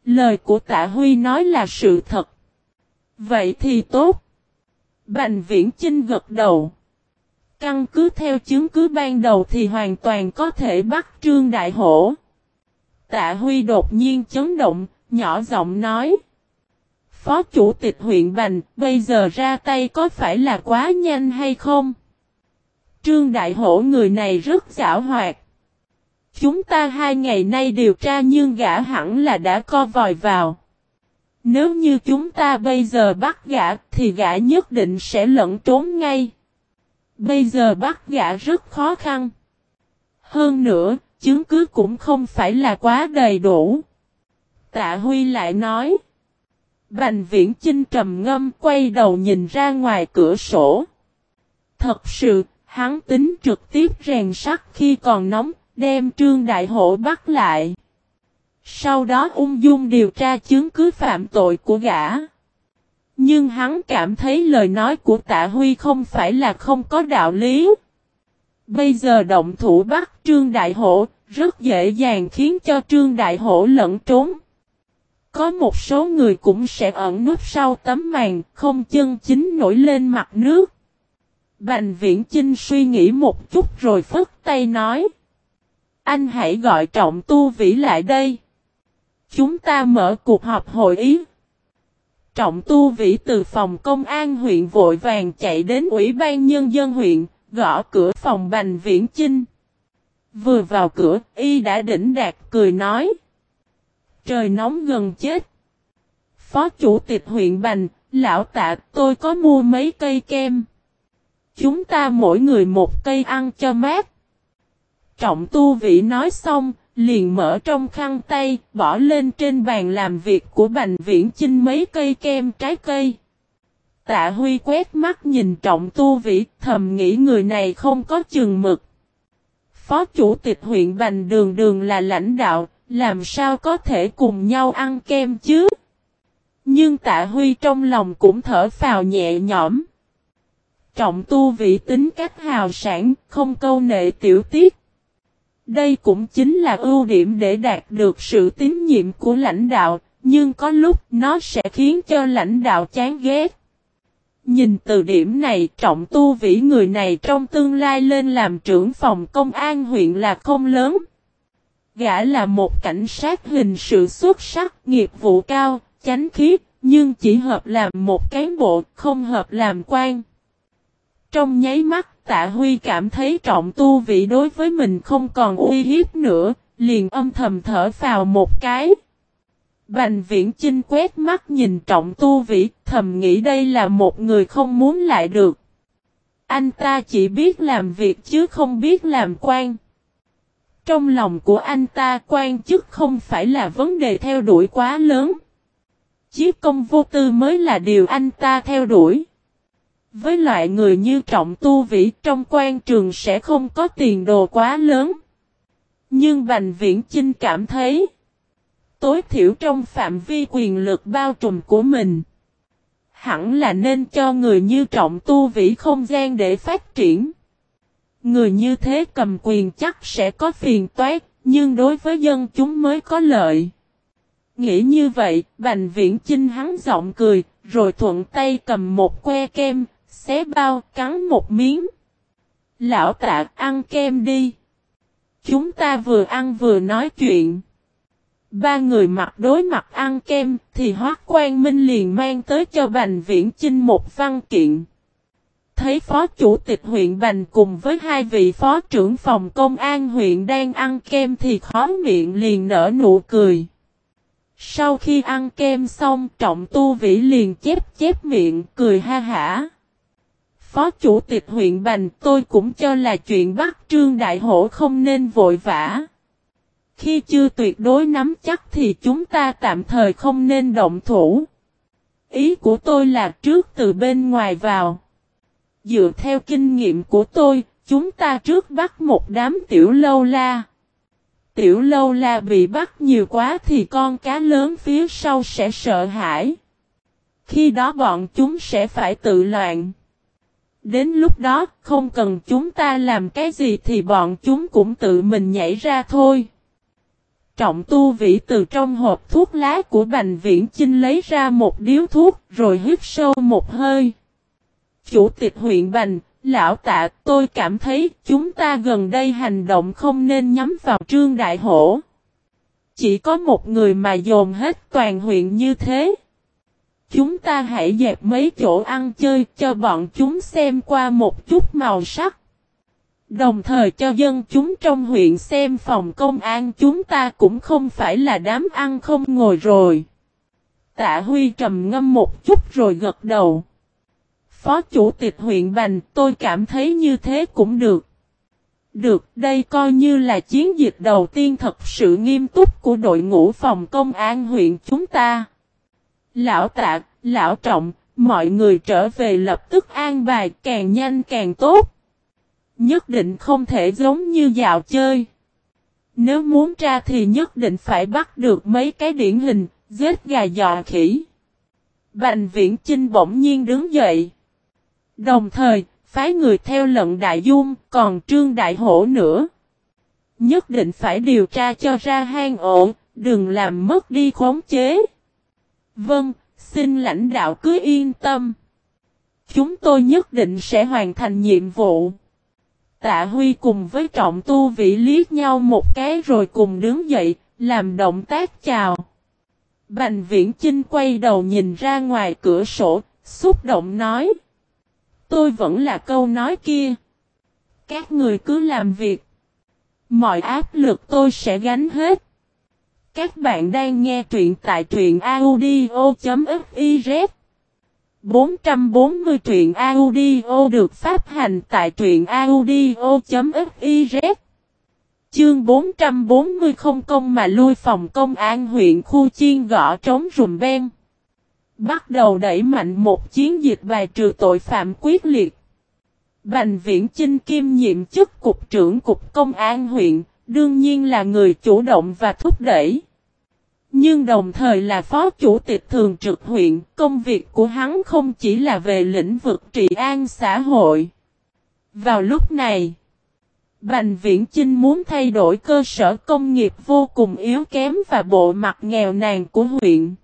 Lời của tạ Huy nói là sự thật. Vậy thì tốt. Bành viễn Chinh gật đầu. Căn cứ theo chứng cứ ban đầu thì hoàn toàn có thể bắt Trương Đại Hổ. Tạ Huy đột nhiên chấn động, nhỏ giọng nói. Phó chủ tịch huyện Bành, bây giờ ra tay có phải là quá nhanh hay không? Trương Đại Hổ người này rất giả hoạt. Chúng ta hai ngày nay điều tra nhưng gã hẳn là đã co vòi vào. Nếu như chúng ta bây giờ bắt gã thì gã nhất định sẽ lẫn trốn ngay. Bây giờ bắt gã rất khó khăn. Hơn nữa, chứng cứ cũng không phải là quá đầy đủ. Tạ Huy lại nói. Bành viễn Trinh trầm ngâm quay đầu nhìn ra ngoài cửa sổ. Thật sự, hắn tính trực tiếp rèn sắt khi còn nóng, đem trương đại hổ bắt lại. Sau đó ung dung điều tra chứng cứ phạm tội của gã. Nhưng hắn cảm thấy lời nói của tạ Huy không phải là không có đạo lý. Bây giờ động thủ bắt Trương Đại Hổ, rất dễ dàng khiến cho Trương Đại Hổ lẫn trốn. Có một số người cũng sẽ ẩn núp sau tấm màn, không chân chính nổi lên mặt nước. Bành viễn Chinh suy nghĩ một chút rồi phất tay nói. Anh hãy gọi trọng tu vĩ lại đây. Chúng ta mở cuộc họp hội ý. Trọng tu vĩ từ phòng công an huyện vội vàng chạy đến ủy ban nhân dân huyện, gõ cửa phòng bành viễn chinh. Vừa vào cửa, y đã đỉnh đạt cười nói. Trời nóng gần chết. Phó chủ tịch huyện Bành, lão tạ tôi có mua mấy cây kem. Chúng ta mỗi người một cây ăn cho mát. Trọng tu vĩ nói xong, liền mở trong khăn tay, bỏ lên trên bàn làm việc của Bành Viễn Chinh mấy cây kem trái cây. Tạ Huy quét mắt nhìn trọng tu vĩ, thầm nghĩ người này không có chừng mực. Phó chủ tịch huyện Bành Đường Đường là lãnh đạo, làm sao có thể cùng nhau ăn kem chứ? Nhưng tạ Huy trong lòng cũng thở phào nhẹ nhõm. Trọng tu vị tính cách hào sản, không câu nệ tiểu tiết. Đây cũng chính là ưu điểm để đạt được sự tín nhiệm của lãnh đạo, nhưng có lúc nó sẽ khiến cho lãnh đạo chán ghét. Nhìn từ điểm này trọng tu vĩ người này trong tương lai lên làm trưởng phòng công an huyện là không lớn. Gã là một cảnh sát hình sự xuất sắc, nghiệp vụ cao, chánh khiết, nhưng chỉ hợp làm một cán bộ, không hợp làm quan. Trong nháy mắt, tạ Huy cảm thấy trọng tu vị đối với mình không còn uy hiếp nữa, liền âm thầm thở vào một cái. Bành viễn chinh quét mắt nhìn trọng tu vĩ, thầm nghĩ đây là một người không muốn lại được. Anh ta chỉ biết làm việc chứ không biết làm quan. Trong lòng của anh ta quan chức không phải là vấn đề theo đuổi quá lớn. Chiếc công vô tư mới là điều anh ta theo đuổi. Với loại người như trọng tu vĩ trong quan trường sẽ không có tiền đồ quá lớn. Nhưng Bành Viễn Chinh cảm thấy tối thiểu trong phạm vi quyền lực bao trùm của mình. Hẳn là nên cho người như trọng tu vĩ không gian để phát triển. Người như thế cầm quyền chắc sẽ có phiền toát, nhưng đối với dân chúng mới có lợi. Nghĩ như vậy, Bành Viễn Chinh hắn giọng cười, rồi thuận tay cầm một que kem, xé bao, cắn một miếng. Lão tạ ăn kem đi. Chúng ta vừa ăn vừa nói chuyện. Ba người mặt đối mặt ăn kem, thì Hoác Quang Minh liền mang tới cho Bành Viễn Chinh một văn kiện. Thấy Phó Chủ tịch huyện Bành cùng với hai vị Phó trưởng phòng công an huyện đang ăn kem thì khó miệng liền nở nụ cười. Sau khi ăn kem xong trọng tu vĩ liền chép chép miệng cười ha hả. Phó Chủ tịch huyện Bành tôi cũng cho là chuyện bắt Trương Đại Hổ không nên vội vã. Khi chưa tuyệt đối nắm chắc thì chúng ta tạm thời không nên động thủ. Ý của tôi là trước từ bên ngoài vào. Dựa theo kinh nghiệm của tôi, chúng ta trước bắt một đám tiểu lâu la. Tiểu lâu la bị bắt nhiều quá thì con cá lớn phía sau sẽ sợ hãi. Khi đó bọn chúng sẽ phải tự loạn. Đến lúc đó, không cần chúng ta làm cái gì thì bọn chúng cũng tự mình nhảy ra thôi. Trọng tu vĩ từ trong hộp thuốc lá của Bành Viễn Chinh lấy ra một điếu thuốc rồi hít sâu một hơi. Chủ tịch huyện Bành, lão tạ tôi cảm thấy chúng ta gần đây hành động không nên nhắm vào trương đại hổ. Chỉ có một người mà dồn hết toàn huyện như thế. Chúng ta hãy dẹp mấy chỗ ăn chơi cho bọn chúng xem qua một chút màu sắc. Đồng thời cho dân chúng trong huyện xem phòng công an chúng ta cũng không phải là đám ăn không ngồi rồi. Tạ Huy trầm ngâm một chút rồi gật đầu. Phó chủ tịch huyện Bành tôi cảm thấy như thế cũng được. Được, đây coi như là chiến dịch đầu tiên thật sự nghiêm túc của đội ngũ phòng công an huyện chúng ta. Lão tạ, lão trọng, mọi người trở về lập tức an bài càng nhanh càng tốt. Nhất định không thể giống như dạo chơi. Nếu muốn tra thì nhất định phải bắt được mấy cái điển hình, giết gà dọa khỉ. Bành viễn Trinh bỗng nhiên đứng dậy. Đồng thời, phái người theo lận đại dung, còn trương đại hổ nữa. Nhất định phải điều tra cho ra hang ổn, đừng làm mất đi khống chế. Vâng, xin lãnh đạo cứ yên tâm. Chúng tôi nhất định sẽ hoàn thành nhiệm vụ. Tạ Huy cùng với trọng tu vị liếc nhau một cái rồi cùng đứng dậy, làm động tác chào. Bành viễn Chinh quay đầu nhìn ra ngoài cửa sổ, xúc động nói. Tôi vẫn là câu nói kia. Các người cứ làm việc. Mọi áp lực tôi sẽ gánh hết. Các bạn đang nghe truyện tại truyện audio.fiz 440 truyện audio được phát hành tại truyện audio.fiz Chương 440 không công mà lui phòng công an huyện khu chiên gõ trống rùm ben. Bắt đầu đẩy mạnh một chiến dịch bài trừ tội phạm quyết liệt. Bành viễn Chinh Kim nhiệm chức cục trưởng cục công an huyện, đương nhiên là người chủ động và thúc đẩy. Nhưng đồng thời là phó chủ tịch thường trực huyện, công việc của hắn không chỉ là về lĩnh vực trị an xã hội. Vào lúc này, Bành Viễn Chinh muốn thay đổi cơ sở công nghiệp vô cùng yếu kém và bộ mặt nghèo nàn của huyện.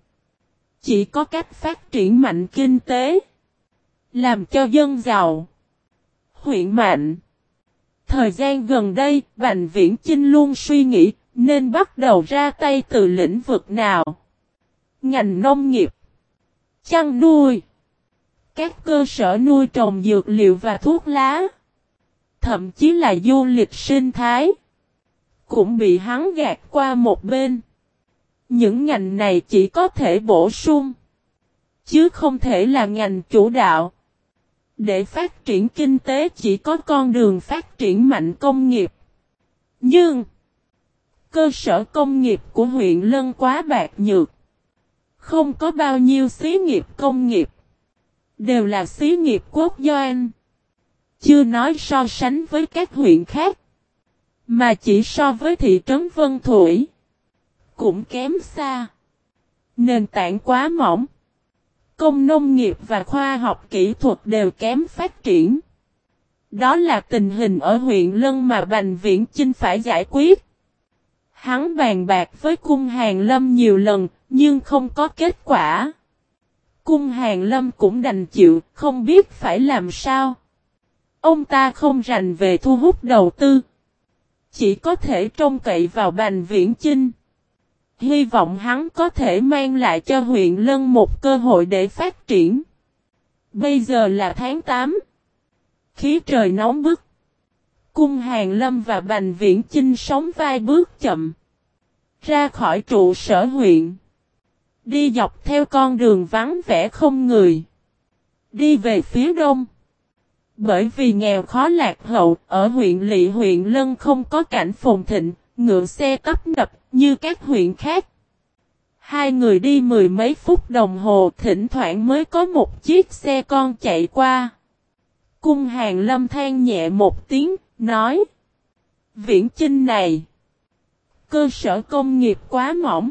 Chỉ có cách phát triển mạnh kinh tế, làm cho dân giàu, huyện mạnh. Thời gian gần đây, Bành Viễn Chinh luôn suy nghĩ nên bắt đầu ra tay từ lĩnh vực nào? Ngành nông nghiệp, chăn nuôi, các cơ sở nuôi trồng dược liệu và thuốc lá, thậm chí là du lịch sinh thái, cũng bị hắn gạt qua một bên. Những ngành này chỉ có thể bổ sung, chứ không thể là ngành chủ đạo. Để phát triển kinh tế chỉ có con đường phát triển mạnh công nghiệp. Nhưng, Cơ sở công nghiệp của huyện Lân quá bạc nhược. Không có bao nhiêu xí nghiệp công nghiệp. Đều là xí nghiệp quốc doanh. Chưa nói so sánh với các huyện khác. Mà chỉ so với thị trấn Vân Thủy. Cũng kém xa. Nền tảng quá mỏng. Công nông nghiệp và khoa học kỹ thuật đều kém phát triển. Đó là tình hình ở huyện Lân mà Bành Viễn Chinh phải giải quyết. Hắn bàn bạc với cung hàng lâm nhiều lần, nhưng không có kết quả. Cung hàng lâm cũng đành chịu, không biết phải làm sao. Ông ta không rành về thu hút đầu tư. Chỉ có thể trông cậy vào bành viễn chinh. Hy vọng hắn có thể mang lại cho huyện Lân một cơ hội để phát triển. Bây giờ là tháng 8. Khí trời nóng bức. Cung Hàng Lâm và Bành Viễn Chinh sống vai bước chậm. Ra khỏi trụ sở huyện. Đi dọc theo con đường vắng vẻ không người. Đi về phía đông. Bởi vì nghèo khó lạc hậu, ở huyện Lị huyện Lân không có cảnh phồn thịnh, ngựa xe tấp nập như các huyện khác. Hai người đi mười mấy phút đồng hồ thỉnh thoảng mới có một chiếc xe con chạy qua. Cung hàng lâm than nhẹ một tiếng, nói. Viễn chinh này. Cơ sở công nghiệp quá mỏng.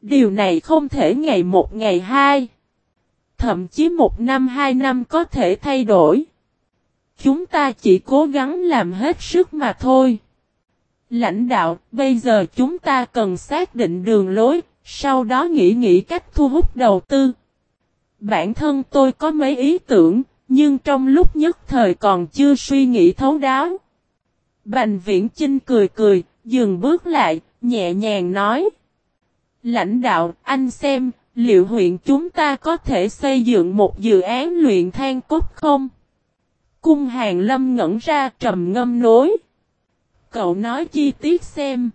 Điều này không thể ngày một ngày hai. Thậm chí một năm hai năm có thể thay đổi. Chúng ta chỉ cố gắng làm hết sức mà thôi. Lãnh đạo, bây giờ chúng ta cần xác định đường lối, sau đó nghĩ nghĩ cách thu hút đầu tư. Bản thân tôi có mấy ý tưởng, nhưng trong lúc nhất thời còn chưa suy nghĩ thấu đáo. Bành viễn Chinh cười cười, dừng bước lại, nhẹ nhàng nói. Lãnh đạo, anh xem, liệu huyện chúng ta có thể xây dựng một dự án luyện than cốt không? Cung hàng lâm ngẩn ra trầm ngâm nối. Cậu nói chi tiết xem.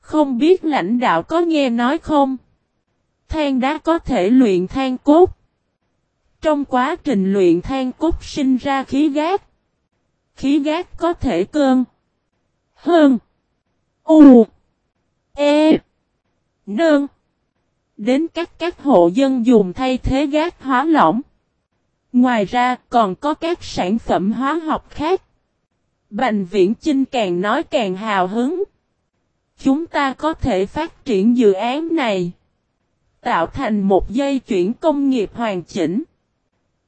Không biết lãnh đạo có nghe nói không? Than đá có thể luyện than cốt. Trong quá trình luyện than cốt sinh ra khí gác. Khí gác có thể cơn. Hơn. U. E. Nơn. Đến các các hộ dân dùng thay thế gác hóa lỏng. Ngoài ra còn có các sản phẩm hóa học khác. Bành viễn Chinh càng nói càng hào hứng. Chúng ta có thể phát triển dự án này. Tạo thành một dây chuyển công nghiệp hoàn chỉnh.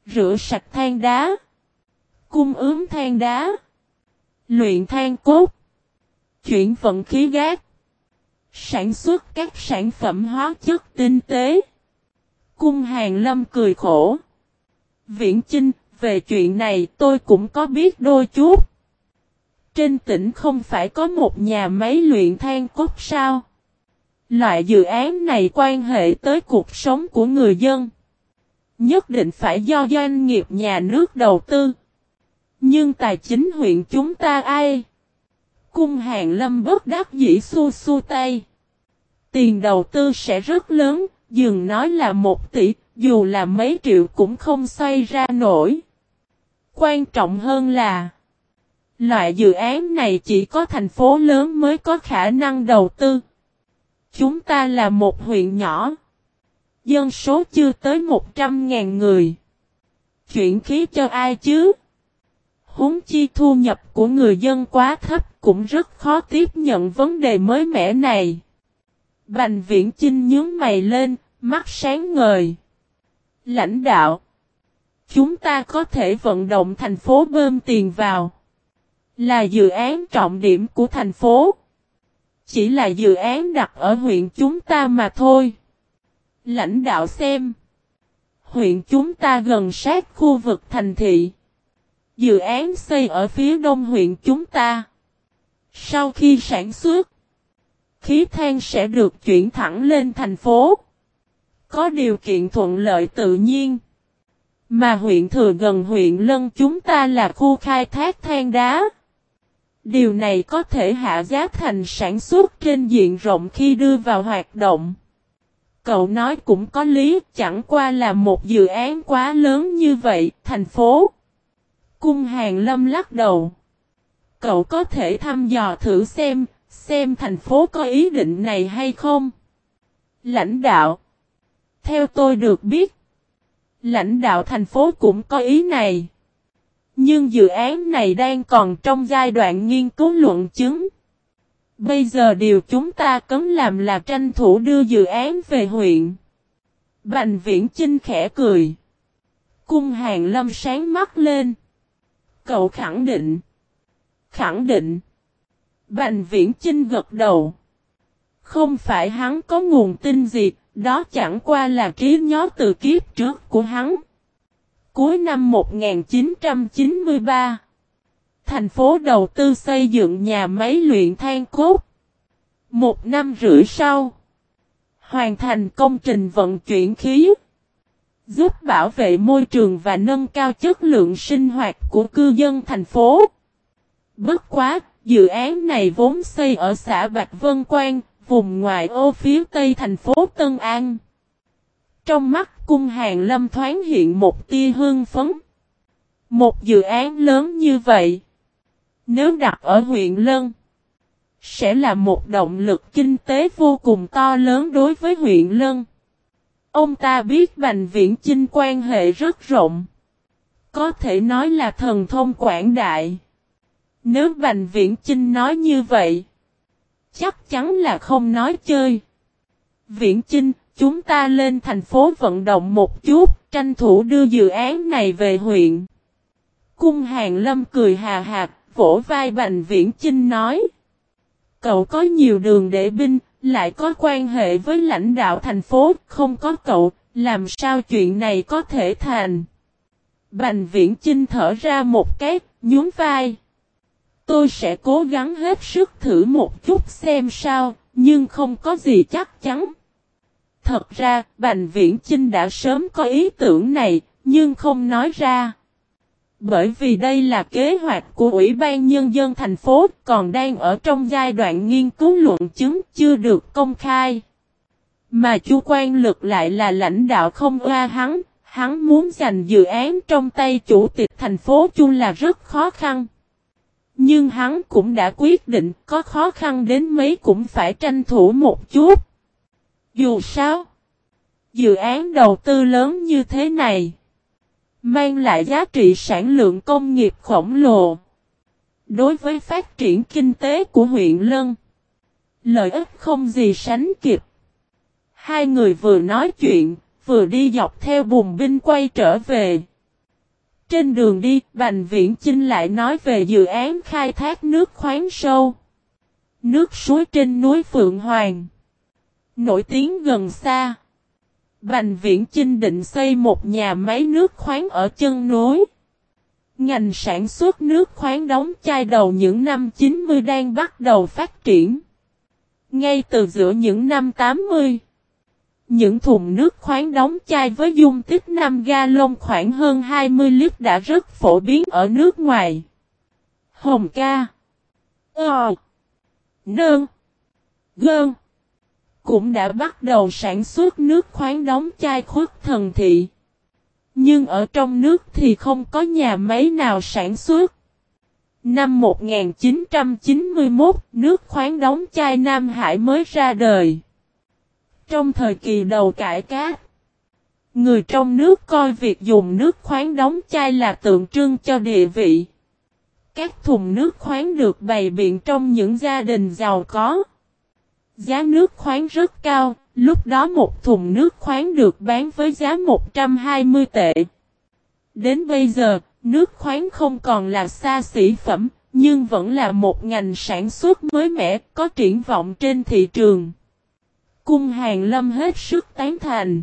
Rửa sạch than đá. Cung ướm than đá. Luyện than cốt. Chuyển vận khí gác. Sản xuất các sản phẩm hóa chất tinh tế. Cung hàng lâm cười khổ. Viễn Chinh, về chuyện này tôi cũng có biết đôi chút. Trên tỉnh không phải có một nhà máy luyện than cốt sao? Loại dự án này quan hệ tới cuộc sống của người dân. Nhất định phải do doanh nghiệp nhà nước đầu tư. Nhưng tài chính huyện chúng ta ai? Cung hàng lâm bất đắc dĩ su su tay. Tiền đầu tư sẽ rất lớn, dừng nói là một tỷ, dù là mấy triệu cũng không xoay ra nổi. Quan trọng hơn là Loại dự án này chỉ có thành phố lớn mới có khả năng đầu tư. Chúng ta là một huyện nhỏ. Dân số chưa tới 100.000 người. Chuyển khí cho ai chứ? Húng chi thu nhập của người dân quá thấp cũng rất khó tiếp nhận vấn đề mới mẻ này. Bành viễn Chinh nhướng mày lên, mắt sáng ngời. Lãnh đạo. Chúng ta có thể vận động thành phố bơm tiền vào. Là dự án trọng điểm của thành phố. Chỉ là dự án đặt ở huyện chúng ta mà thôi. Lãnh đạo xem. Huyện chúng ta gần sát khu vực thành thị. Dự án xây ở phía đông huyện chúng ta. Sau khi sản xuất, khí than sẽ được chuyển thẳng lên thành phố. Có điều kiện thuận lợi tự nhiên. Mà huyện thừa gần huyện Lân chúng ta là khu khai thác than đá. Điều này có thể hạ giá thành sản xuất trên diện rộng khi đưa vào hoạt động. Cậu nói cũng có lý, chẳng qua là một dự án quá lớn như vậy, thành phố. Cung hàng lâm lắc đầu. Cậu có thể thăm dò thử xem, xem thành phố có ý định này hay không. Lãnh đạo. Theo tôi được biết, lãnh đạo thành phố cũng có ý này. Nhưng dự án này đang còn trong giai đoạn nghiên cứu luận chứng. Bây giờ điều chúng ta cấm làm là tranh thủ đưa dự án về huyện. Bành viễn Chinh khẽ cười. Cung hàng lâm sáng mắt lên. Cậu khẳng định. Khẳng định. Bành viễn Chinh gật đầu. Không phải hắn có nguồn tin gì, đó chẳng qua là trí nhớ từ kiếp trước của hắn. Cuối năm 1993, thành phố đầu tư xây dựng nhà máy luyện than cốt. Một năm rưỡi sau, hoàn thành công trình vận chuyển khí, giúp bảo vệ môi trường và nâng cao chất lượng sinh hoạt của cư dân thành phố. Bất quá, dự án này vốn xây ở xã Bạch Vân Quan, vùng ngoại ô phía tây thành phố Tân An. Trong mắt cung hàng lâm thoáng hiện một tia hương phấn. Một dự án lớn như vậy. Nếu đặt ở huyện Lân. sẽ là một động lực kinh tế vô cùng to lớn đối với huyện Lân. Ông ta biết Bành Viễn Chinh quan hệ rất rộng. Có thể nói là thần thông quảng đại. Nếu Bành Viễn Chinh nói như vậy, chắc chắn là không nói chơi. Viễn Chinh, chúng ta lên thành phố vận động một chút, tranh thủ đưa dự án này về huyện. Cung Hàng Lâm cười hà hạt, vỗ vai Bành Viễn Chinh nói. Cậu có nhiều đường để binh, lại có quan hệ với lãnh đạo thành phố, không có cậu, làm sao chuyện này có thể thành. Bành Viễn Chinh thở ra một cái, nhún vai. Tôi sẽ cố gắng hết sức thử một chút xem sao, nhưng không có gì chắc chắn. Thật ra, Bành Viễn Chinh đã sớm có ý tưởng này, nhưng không nói ra. Bởi vì đây là kế hoạch của Ủy ban Nhân dân thành phố, còn đang ở trong giai đoạn nghiên cứu luận chứng chưa được công khai. Mà Chu Quan Lực lại là lãnh đạo không oa hắn, hắn muốn giành dự án trong tay chủ tịch thành phố Chu là rất khó khăn. Nhưng hắn cũng đã quyết định có khó khăn đến mấy cũng phải tranh thủ một chút. Dù sao, dự án đầu tư lớn như thế này, mang lại giá trị sản lượng công nghiệp khổng lồ. Đối với phát triển kinh tế của huyện Lân, lợi ích không gì sánh kịp. Hai người vừa nói chuyện, vừa đi dọc theo bùng binh quay trở về. Trên đường đi, Bành Viễn Chinh lại nói về dự án khai thác nước khoáng sâu. Nước suối trên núi Phượng Hoàng. Nổi tiếng gần xa. Bành Viễn Chinh định xây một nhà máy nước khoáng ở chân núi. Ngành sản xuất nước khoáng đóng chai đầu những năm 90 đang bắt đầu phát triển. Ngay từ giữa những năm 80. Những thùng nước khoáng đóng chai với dung tích 5 gallon khoảng hơn 20 lít đã rất phổ biến ở nước ngoài. Hồng ca. Ờ. Nơn. Gơn. Cũng đã bắt đầu sản xuất nước khoáng đóng chai khuất thần thị. Nhưng ở trong nước thì không có nhà máy nào sản xuất. Năm 1991, nước khoáng đóng chai Nam Hải mới ra đời. Trong thời kỳ đầu cải cát, người trong nước coi việc dùng nước khoáng đóng chai là tượng trưng cho địa vị. Các thùng nước khoáng được bày biện trong những gia đình giàu có. Giá nước khoáng rất cao, lúc đó một thùng nước khoáng được bán với giá 120 tệ. Đến bây giờ, nước khoáng không còn là xa xỉ phẩm, nhưng vẫn là một ngành sản xuất mới mẻ, có triển vọng trên thị trường. Cung Hàng Lâm hết sức tán thành.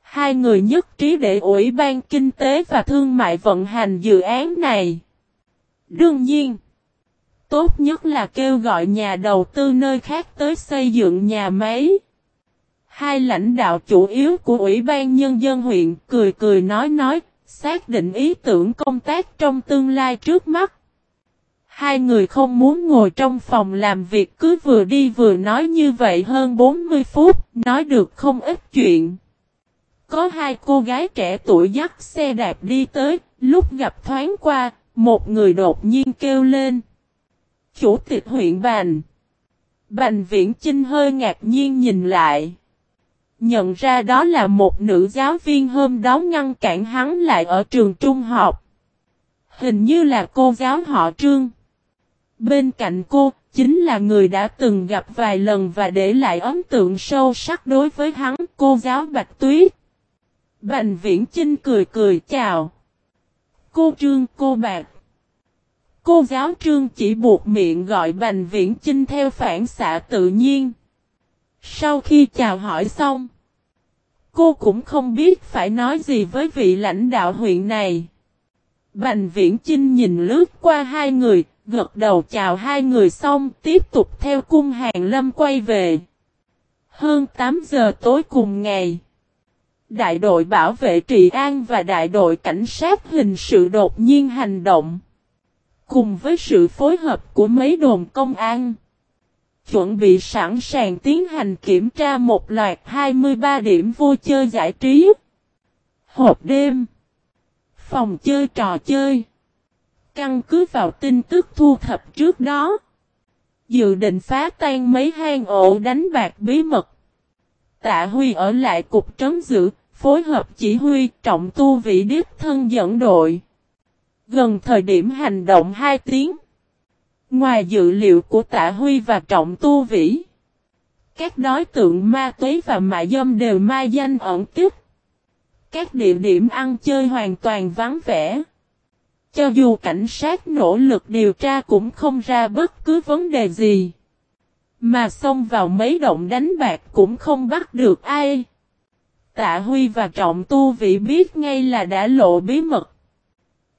Hai người nhất trí để Ủy ban Kinh tế và Thương mại vận hành dự án này. Đương nhiên, tốt nhất là kêu gọi nhà đầu tư nơi khác tới xây dựng nhà máy. Hai lãnh đạo chủ yếu của Ủy ban Nhân dân huyện cười cười nói nói, xác định ý tưởng công tác trong tương lai trước mắt. Hai người không muốn ngồi trong phòng làm việc cứ vừa đi vừa nói như vậy hơn 40 phút, nói được không ít chuyện. Có hai cô gái trẻ tuổi dắt xe đạp đi tới, lúc gặp thoáng qua, một người đột nhiên kêu lên. Chủ tịch huyện Bành. Bành Viễn Chinh hơi ngạc nhiên nhìn lại. Nhận ra đó là một nữ giáo viên hôm đó ngăn cản hắn lại ở trường trung học. Hình như là cô giáo họ Trương. Bên cạnh cô, chính là người đã từng gặp vài lần và để lại ấn tượng sâu sắc đối với hắn, cô giáo Bạch Tuyết. Bành Viễn Chinh cười cười chào. Cô Trương, cô Bạc. Cô giáo Trương chỉ buộc miệng gọi Bành Viễn Chinh theo phản xạ tự nhiên. Sau khi chào hỏi xong, cô cũng không biết phải nói gì với vị lãnh đạo huyện này. Bành Viễn Chinh nhìn lướt qua hai người, gật đầu chào hai người xong, tiếp tục theo cung hàng lâm quay về. Hơn 8 giờ tối cùng ngày, đại đội bảo vệ trị an và đại đội cảnh sát hình sự đột nhiên hành động. Cùng với sự phối hợp của mấy đồn công an, chuẩn bị sẵn sàng tiến hành kiểm tra một loạt 23 điểm vui chơi giải trí. Hộp đêm, phòng chơi trò chơi Căn cứ vào tin tức thu thập trước đó. dự định phá tan mấy hang ổ đánh bạc bí mật. Tạ Huy ở lại cục trấn giữ, phối hợp chỉ huy trọng tu vị đích thân dẫn đội. Gần thời điểm hành động 2 tiếng. Ngoài dự liệu của Tạ Huy và trọng tu vĩ, các đối tượng ma túy và mại dâm đều mai danh ẩn tích. Các địa điểm ăn chơi hoàn toàn vắng vẻ. Cho dù cảnh sát nỗ lực điều tra cũng không ra bất cứ vấn đề gì. Mà xông vào mấy động đánh bạc cũng không bắt được ai. Tạ Huy và Trọng Tu Vĩ biết ngay là đã lộ bí mật.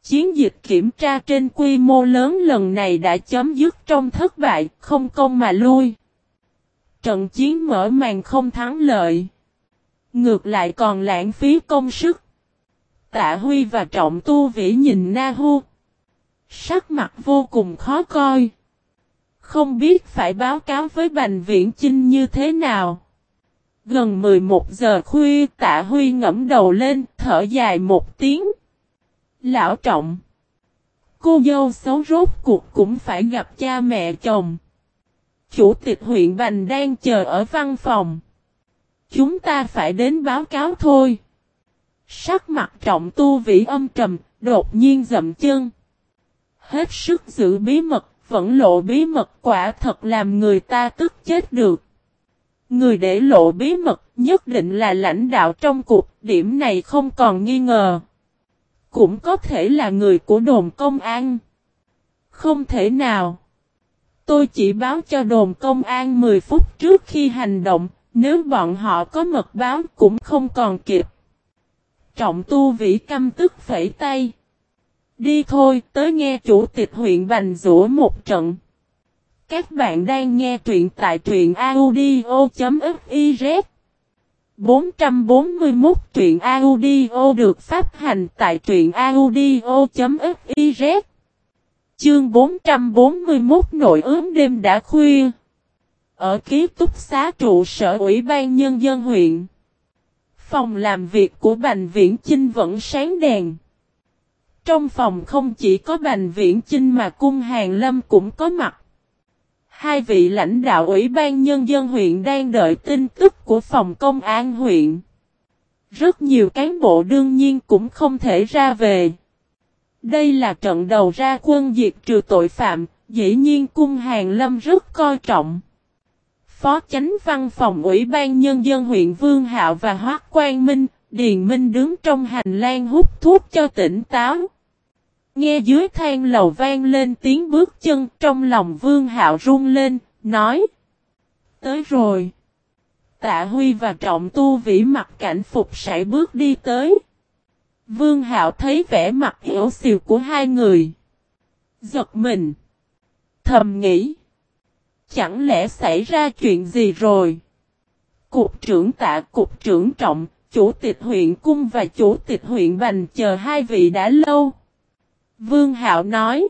Chiến dịch kiểm tra trên quy mô lớn lần này đã chấm dứt trong thất bại, không công mà lui. Trận chiến mở màn không thắng lợi. Ngược lại còn lãng phí công sức. Tạ Huy và Trọng Tu Vĩ nhìn Na Hu. Sắc mặt vô cùng khó coi. Không biết phải báo cáo với Bành Viễn Chinh như thế nào. Gần 11 giờ khuya tạ Huy ngẫm đầu lên thở dài một tiếng. Lão trọng. Cô dâu xấu rốt cuộc cũng phải gặp cha mẹ chồng. Chủ tịch huyện Bành đang chờ ở văn phòng. Chúng ta phải đến báo cáo thôi. Sắc mặt trọng tu vĩ âm trầm, đột nhiên dậm chân. Hết sức giữ bí mật, vẫn lộ bí mật quả thật làm người ta tức chết được. Người để lộ bí mật nhất định là lãnh đạo trong cuộc, điểm này không còn nghi ngờ. Cũng có thể là người của đồn công an. Không thể nào. Tôi chỉ báo cho đồn công an 10 phút trước khi hành động, nếu bọn họ có mật báo cũng không còn kịp. Trọng tu vĩ căm tức phẩy tay. Đi thôi, tới nghe chủ tịch huyện Bành rủa một trận. Các bạn đang nghe truyện tại truyện audio.fif 441 truyện audio được phát hành tại truyện audio.fiz Chương 441 nội ướm đêm đã khuya. Ở ký túc xá trụ sở Ủy ban Nhân dân huyện, Phòng làm việc của Bành Viễn Chinh vẫn sáng đèn. Trong phòng không chỉ có Bành Viễn Chinh mà Cung Hàng Lâm cũng có mặt. Hai vị lãnh đạo Ủy ban Nhân dân huyện đang đợi tin tức của phòng công an huyện. Rất nhiều cán bộ đương nhiên cũng không thể ra về. Đây là trận đầu ra quân diệt trừ tội phạm, dĩ nhiên cung hàng lâm rất coi trọng. Phó chánh văn phòng Ủy ban Nhân dân huyện Vương Hạo và Hoác Quang Minh, Điền Minh đứng trong hành lang hút thuốc cho tỉnh táo. Nghe dưới thang lầu vang lên tiếng bước chân trong lòng Vương Hạo run lên, nói. Tới rồi. Tạ Huy và Trọng Tu Vĩ mặt cảnh phục sải bước đi tới. Vương Hạo thấy vẻ mặt hiểu xìu của hai người. Giật mình. Thầm nghĩ. Chẳng lẽ xảy ra chuyện gì rồi? Cục trưởng tạ cục trưởng trọng, chủ tịch huyện cung và chủ tịch huyện bành chờ hai vị đã lâu. Vương Hạo nói.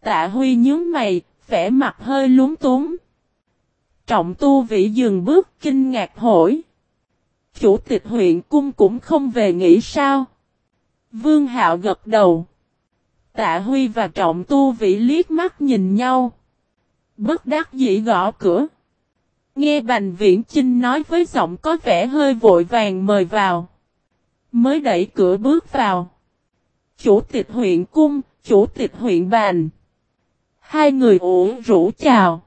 Tạ Huy nhướng mày, vẻ mặt hơi lúng túng. Trọng tu vĩ dừng bước kinh ngạc hỏi. Chủ tịch huyện cung cũng không về nghỉ sao. Vương Hạo gật đầu. Tạ Huy và Trọng tu vĩ liếc mắt nhìn nhau. Bất đắc dĩ gõ cửa. Nghe Bành Viễn Chinh nói với giọng có vẻ hơi vội vàng mời vào. Mới đẩy cửa bước vào. Chủ tịch huyện cung, chủ tịch huyện bàn. Hai người ủ rũ chào.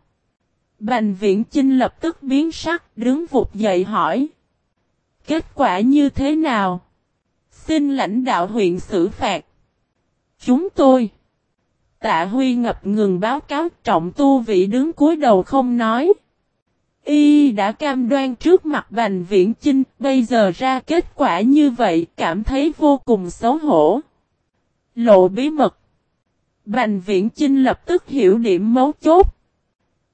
Bành viễn Chinh lập tức biến sắc đứng vụt dậy hỏi. Kết quả như thế nào? Xin lãnh đạo huyện xử phạt. Chúng tôi. Tạ Huy ngập ngừng báo cáo trọng tu vị đứng cuối đầu không nói. Y đã cam đoan trước mặt Bành Viễn Chinh, bây giờ ra kết quả như vậy, cảm thấy vô cùng xấu hổ. Lộ bí mật. Bành viễn Chinh lập tức hiểu điểm mấu chốt.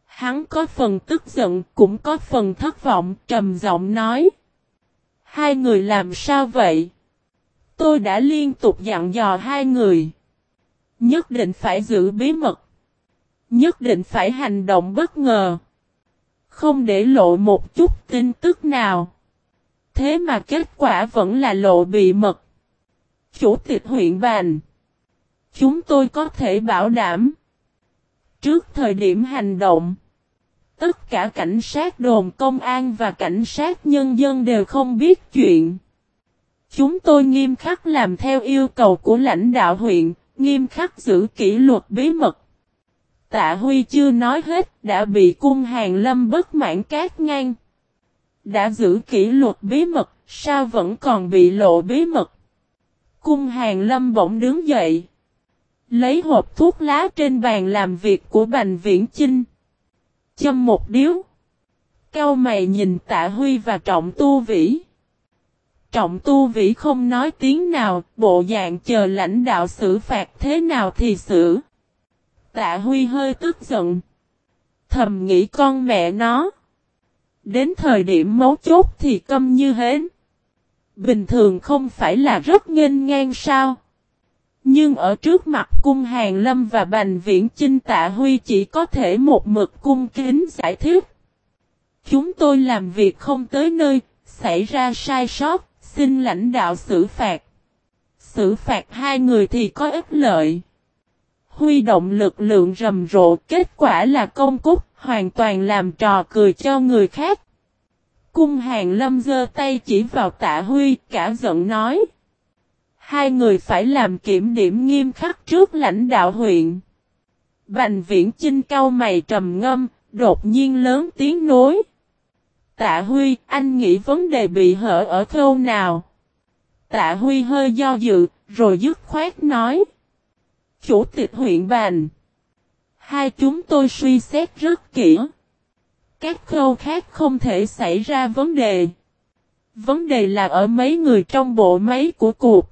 Hắn có phần tức giận, cũng có phần thất vọng, trầm giọng nói. Hai người làm sao vậy? Tôi đã liên tục dặn dò hai người. Nhất định phải giữ bí mật. Nhất định phải hành động bất ngờ. Không để lộ một chút tin tức nào. Thế mà kết quả vẫn là lộ bị mật. Chủ tịch huyện bàn. Chúng tôi có thể bảo đảm. Trước thời điểm hành động, tất cả cảnh sát đồn công an và cảnh sát nhân dân đều không biết chuyện. Chúng tôi nghiêm khắc làm theo yêu cầu của lãnh đạo huyện, nghiêm khắc giữ kỷ luật bí mật. Tạ Huy chưa nói hết, đã bị cung hàng lâm bất mãn cát ngang. Đã giữ kỷ luật bí mật, sao vẫn còn bị lộ bí mật? Cung hàng lâm bỗng đứng dậy. Lấy hộp thuốc lá trên bàn làm việc của Bành Viễn Chinh. Châm một điếu. Cao mày nhìn tạ Huy và Trọng Tu Vĩ. Trọng Tu Vĩ không nói tiếng nào, bộ dạng chờ lãnh đạo xử phạt thế nào thì xử. Tạ Huy hơi tức giận. Thầm nghĩ con mẹ nó. Đến thời điểm mấu chốt thì câm như hến. Bình thường không phải là rất nghênh ngang sao. Nhưng ở trước mặt cung hàng lâm và bành viễn chinh tạ huy chỉ có thể một mực cung kính giải thích. Chúng tôi làm việc không tới nơi, xảy ra sai sót, xin lãnh đạo xử phạt. Xử phạt hai người thì có ích lợi. Huy động lực lượng rầm rộ, kết quả là công cúc, hoàn toàn làm trò cười cho người khác. Cung hàng lâm giơ tay chỉ vào tạ Huy, cả giận nói. Hai người phải làm kiểm điểm nghiêm khắc trước lãnh đạo huyện. Bành viễn chinh cao mày trầm ngâm, đột nhiên lớn tiếng nối. Tạ Huy, anh nghĩ vấn đề bị hở ở khâu nào? Tạ Huy hơi do dự, rồi dứt khoát nói. Chủ tịch huyện Bành. Hai chúng tôi suy xét rất kỹ. Các khâu khác không thể xảy ra vấn đề. Vấn đề là ở mấy người trong bộ máy của cuộc.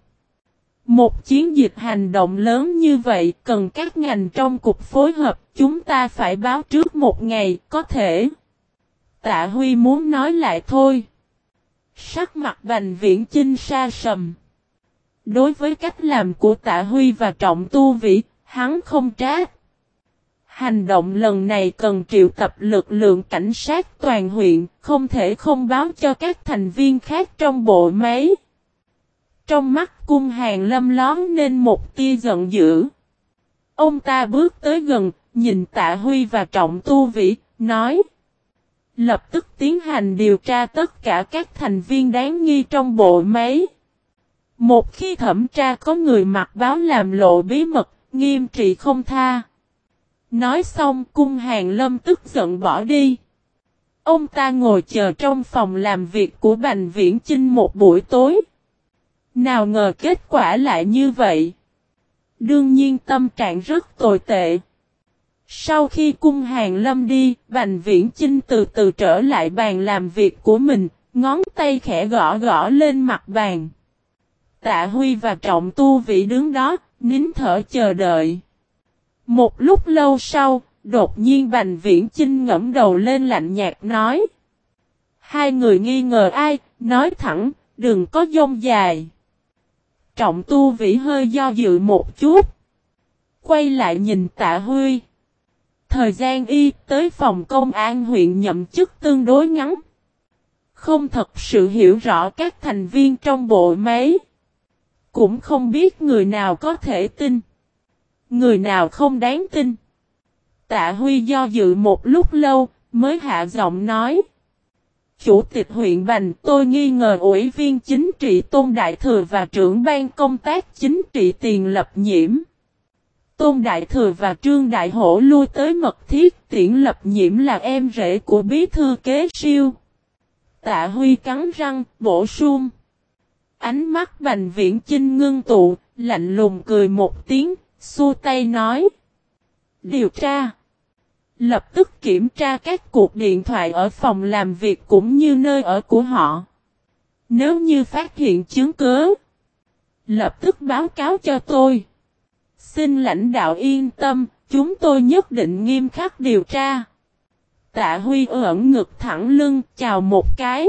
Một chiến dịch hành động lớn như vậy cần các ngành trong cục phối hợp, chúng ta phải báo trước một ngày, có thể. Tạ Huy muốn nói lại thôi. Sắc mặt Bành Viễn Chinh sa sầm. Đối với cách làm của Tạ Huy và Trọng Tu Vĩ, hắn không trách. Hành động lần này cần triệu tập lực lượng cảnh sát toàn huyện, không thể không báo cho các thành viên khác trong bộ máy. Trong mắt cung hàng lâm lón nên một tia giận dữ. Ông ta bước tới gần, nhìn tạ Huy và trọng tu vĩ, nói. Lập tức tiến hành điều tra tất cả các thành viên đáng nghi trong bộ máy. Một khi thẩm tra có người mặc báo làm lộ bí mật, nghiêm trị không tha. Nói xong cung hàng lâm tức giận bỏ đi. Ông ta ngồi chờ trong phòng làm việc của Bành Viễn Chinh một buổi tối. Nào ngờ kết quả lại như vậy. Đương nhiên tâm trạng rất tồi tệ. Sau khi cung hàng lâm đi, Bành Viễn Chinh từ từ trở lại bàn làm việc của mình, ngón tay khẽ gõ gõ lên mặt bàn. Tạ Huy và Trọng Tu Vĩ đứng đó, nín thở chờ đợi. Một lúc lâu sau, đột nhiên Bành Viễn Chinh ngẫm đầu lên lạnh nhạt nói. Hai người nghi ngờ ai, nói thẳng, đừng có dông dài. Trọng tu vĩ hơi do dự một chút. Quay lại nhìn tạ Huy. Thời gian y tới phòng công an huyện nhậm chức tương đối ngắn. Không thật sự hiểu rõ các thành viên trong bộ máy. Cũng không biết người nào có thể tin. Người nào không đáng tin. Tạ Huy do dự một lúc lâu, mới hạ giọng nói. Chủ tịch huyện Bành tôi nghi ngờ ủy viên chính trị Tôn Đại Thừa và trưởng ban công tác chính trị tiền lập nhiễm. Tôn Đại Thừa và Trương Đại Hổ lui tới mật thiết tiễn lập nhiễm là em rể của bí thư kế siêu. Tạ Huy cắn răng, bổ sung. Ánh mắt Bành Viễn Chinh ngưng tụ, lạnh lùng cười một tiếng, xua tay nói. Điều tra. Lập tức kiểm tra các cuộc điện thoại ở phòng làm việc cũng như nơi ở của họ. Nếu như phát hiện chứng cứ, lập tức báo cáo cho tôi. Xin lãnh đạo yên tâm, chúng tôi nhất định nghiêm khắc điều tra. Tạ Huy ẩn ngực thẳng lưng, chào một cái.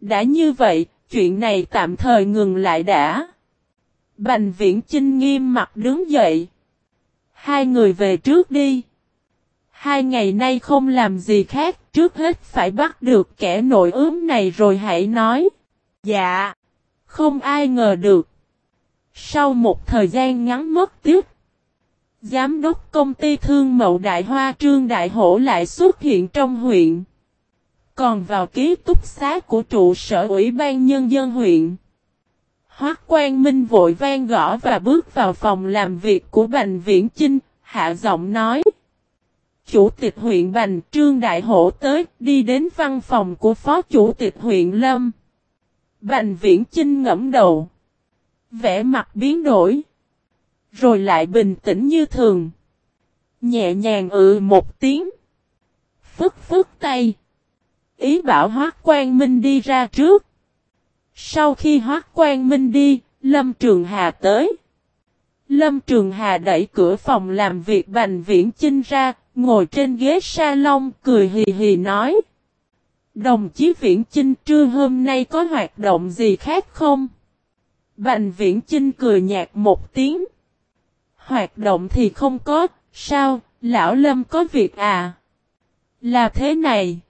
Đã như vậy, chuyện này tạm thời ngừng lại đã. Bành viễn Trinh nghiêm mặt đứng dậy. Hai người về trước đi. Hai ngày nay không làm gì khác, trước hết phải bắt được kẻ nội ướm này rồi hãy nói. Dạ. Không ai ngờ được. Sau một thời gian ngắn mất tiếp. Giám đốc công ty thương mậu Đại Hoa Trương Đại Hổ lại xuất hiện trong huyện. Còn vào ký túc xá của trụ sở Ủy ban Nhân dân huyện. Hoác Quang Minh vội vang gõ và bước vào phòng làm việc của Bành Viễn Chinh, hạ giọng nói. Chủ tịch huyện Bành Trương Đại Hổ tới, đi đến văn phòng của Phó Chủ tịch huyện Lâm. Bành Viễn Chinh ngẫm đầu. Vẽ mặt biến đổi. Rồi lại bình tĩnh như thường. Nhẹ nhàng ừ một tiếng. Phức phức tay. Ý bảo Hoác Quang Minh đi ra trước. Sau khi Hoác Quang Minh đi, Lâm Trường Hà tới. Lâm Trường Hà đẩy cửa phòng làm việc Bành Viễn Chinh ra, ngồi trên ghế salon cười hì hì nói. Đồng chí Viễn Chinh trưa hôm nay có hoạt động gì khác không? Bành Viễn Chinh cười nhạt một tiếng. Hoạt động thì không có, sao, lão Lâm có việc à? Là thế này.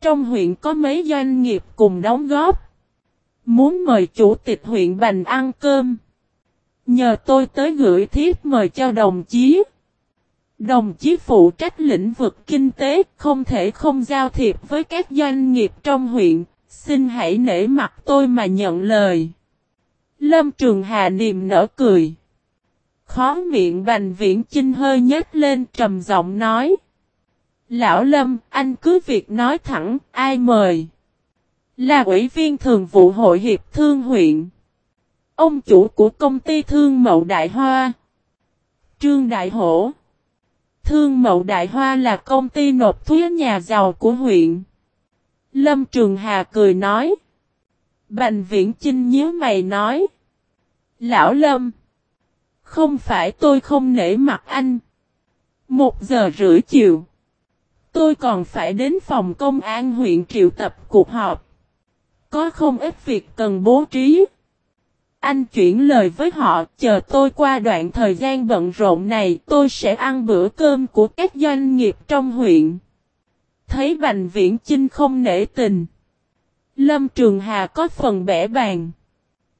Trong huyện có mấy doanh nghiệp cùng đóng góp. Muốn mời chủ tịch huyện Bành ăn cơm. Nhờ tôi tới gửi thiếp mời cho đồng chí. Đồng chí phụ trách lĩnh vực kinh tế không thể không giao thiệp với các doanh nghiệp trong huyện. Xin hãy nể mặt tôi mà nhận lời. Lâm Trường Hà niềm nở cười. Khó miệng Bành Viễn Chinh hơi nhếch lên trầm giọng nói. Lão Lâm, anh cứ việc nói thẳng, ai mời? Là ủy viên thường vụ hội hiệp thương huyện. Ông chủ của công ty thương mậu Đại Hoa. Trương Đại Hổ. Thương mậu Đại Hoa là công ty nộp thuế nhà giàu của huyện. Lâm Trường Hà cười nói. Bành Viễn Chinh nhớ mày nói. Lão Lâm. Không phải tôi không nể mặt anh. Một giờ rưỡi chiều. Tôi còn phải đến phòng công an huyện triệu tập cuộc họp. Có không ít việc cần bố trí. Anh chuyển lời với họ, chờ tôi qua đoạn thời gian bận rộn này, tôi sẽ ăn bữa cơm của các doanh nghiệp trong huyện. Thấy Bành Viễn Chinh không nể tình. Lâm Trường Hà có phần bẻ bàn.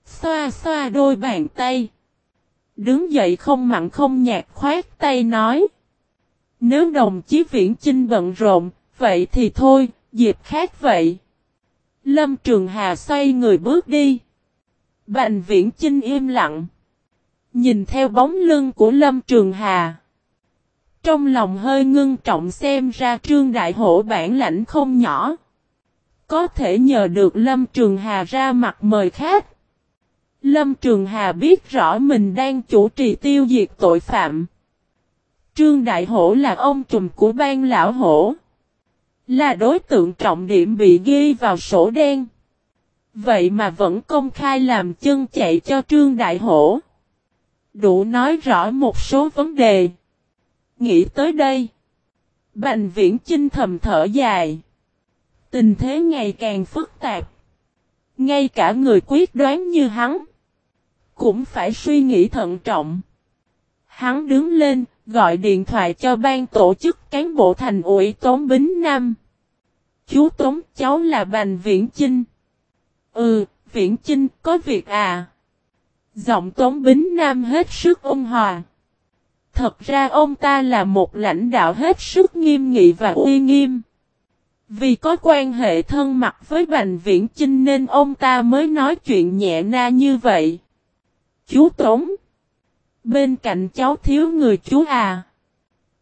Xoa xoa đôi bàn tay. Đứng dậy không mặn không nhạt khoát tay nói. Nếu đồng chí Viễn Chinh bận rộn, vậy thì thôi, dịp khác vậy. Lâm Trường Hà xoay người bước đi. Bành Viễn Trinh im lặng. Nhìn theo bóng lưng của Lâm Trường Hà. Trong lòng hơi ngưng trọng xem ra Trương Đại Hổ bản lãnh không nhỏ. Có thể nhờ được Lâm Trường Hà ra mặt mời khác. Lâm Trường Hà biết rõ mình đang chủ trì tiêu diệt tội phạm. Trương Đại Hổ là ông trùm của ban lão hổ. Là đối tượng trọng điểm bị ghi vào sổ đen. Vậy mà vẫn công khai làm chân chạy cho Trương Đại Hổ. Đủ nói rõ một số vấn đề. Nghĩ tới đây. Bành viễn chinh thầm thở dài. Tình thế ngày càng phức tạp. Ngay cả người quyết đoán như hắn. Cũng phải suy nghĩ thận trọng. Hắn đứng lên, gọi điện thoại cho ban tổ chức cán bộ thành ủy Tống Bính Nam. Chú Tống cháu là Bành Viễn Chinh. Ừ, Viễn Chinh có việc à? Giọng Tống Bính Nam hết sức ôn hòa. Thật ra ông ta là một lãnh đạo hết sức nghiêm nghị và uy nghiêm. Vì có quan hệ thân mật với Bành Viễn Chinh nên ông ta mới nói chuyện nhẹ na như vậy. Chú Tống. Bên cạnh cháu thiếu người chú à.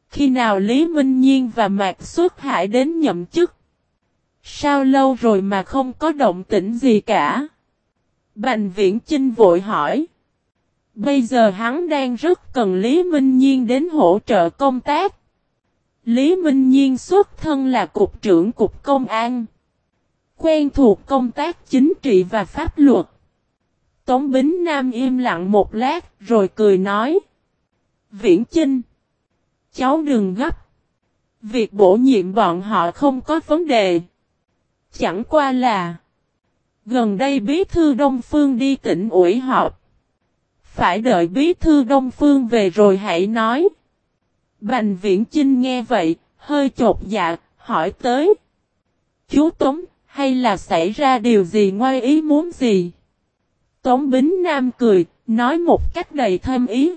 Khi nào Lý Minh Nhiên và Mạc Xuất Hải đến nhậm chức? Sao lâu rồi mà không có động tĩnh gì cả? Bành Viễn Chinh vội hỏi. Bây giờ hắn đang rất cần Lý Minh Nhiên đến hỗ trợ công tác. Lý Minh Nhiên xuất thân là cục trưởng cục công an. Quen thuộc công tác chính trị và pháp luật. Tống Bính Nam im lặng một lát rồi cười nói. Viễn Chinh. Cháu đừng gấp. Việc bổ nhiệm bọn họ không có vấn đề. Chẳng qua là. Gần đây bí thư Đông Phương đi tỉnh ủi họp. Phải đợi bí thư Đông Phương về rồi hãy nói. Bành viễn Chinh nghe vậy, hơi chột dạ, hỏi tới. Chú Tống, hay là xảy ra điều gì ngoài ý muốn gì? Tống Bính Nam cười, nói một cách đầy thêm ý.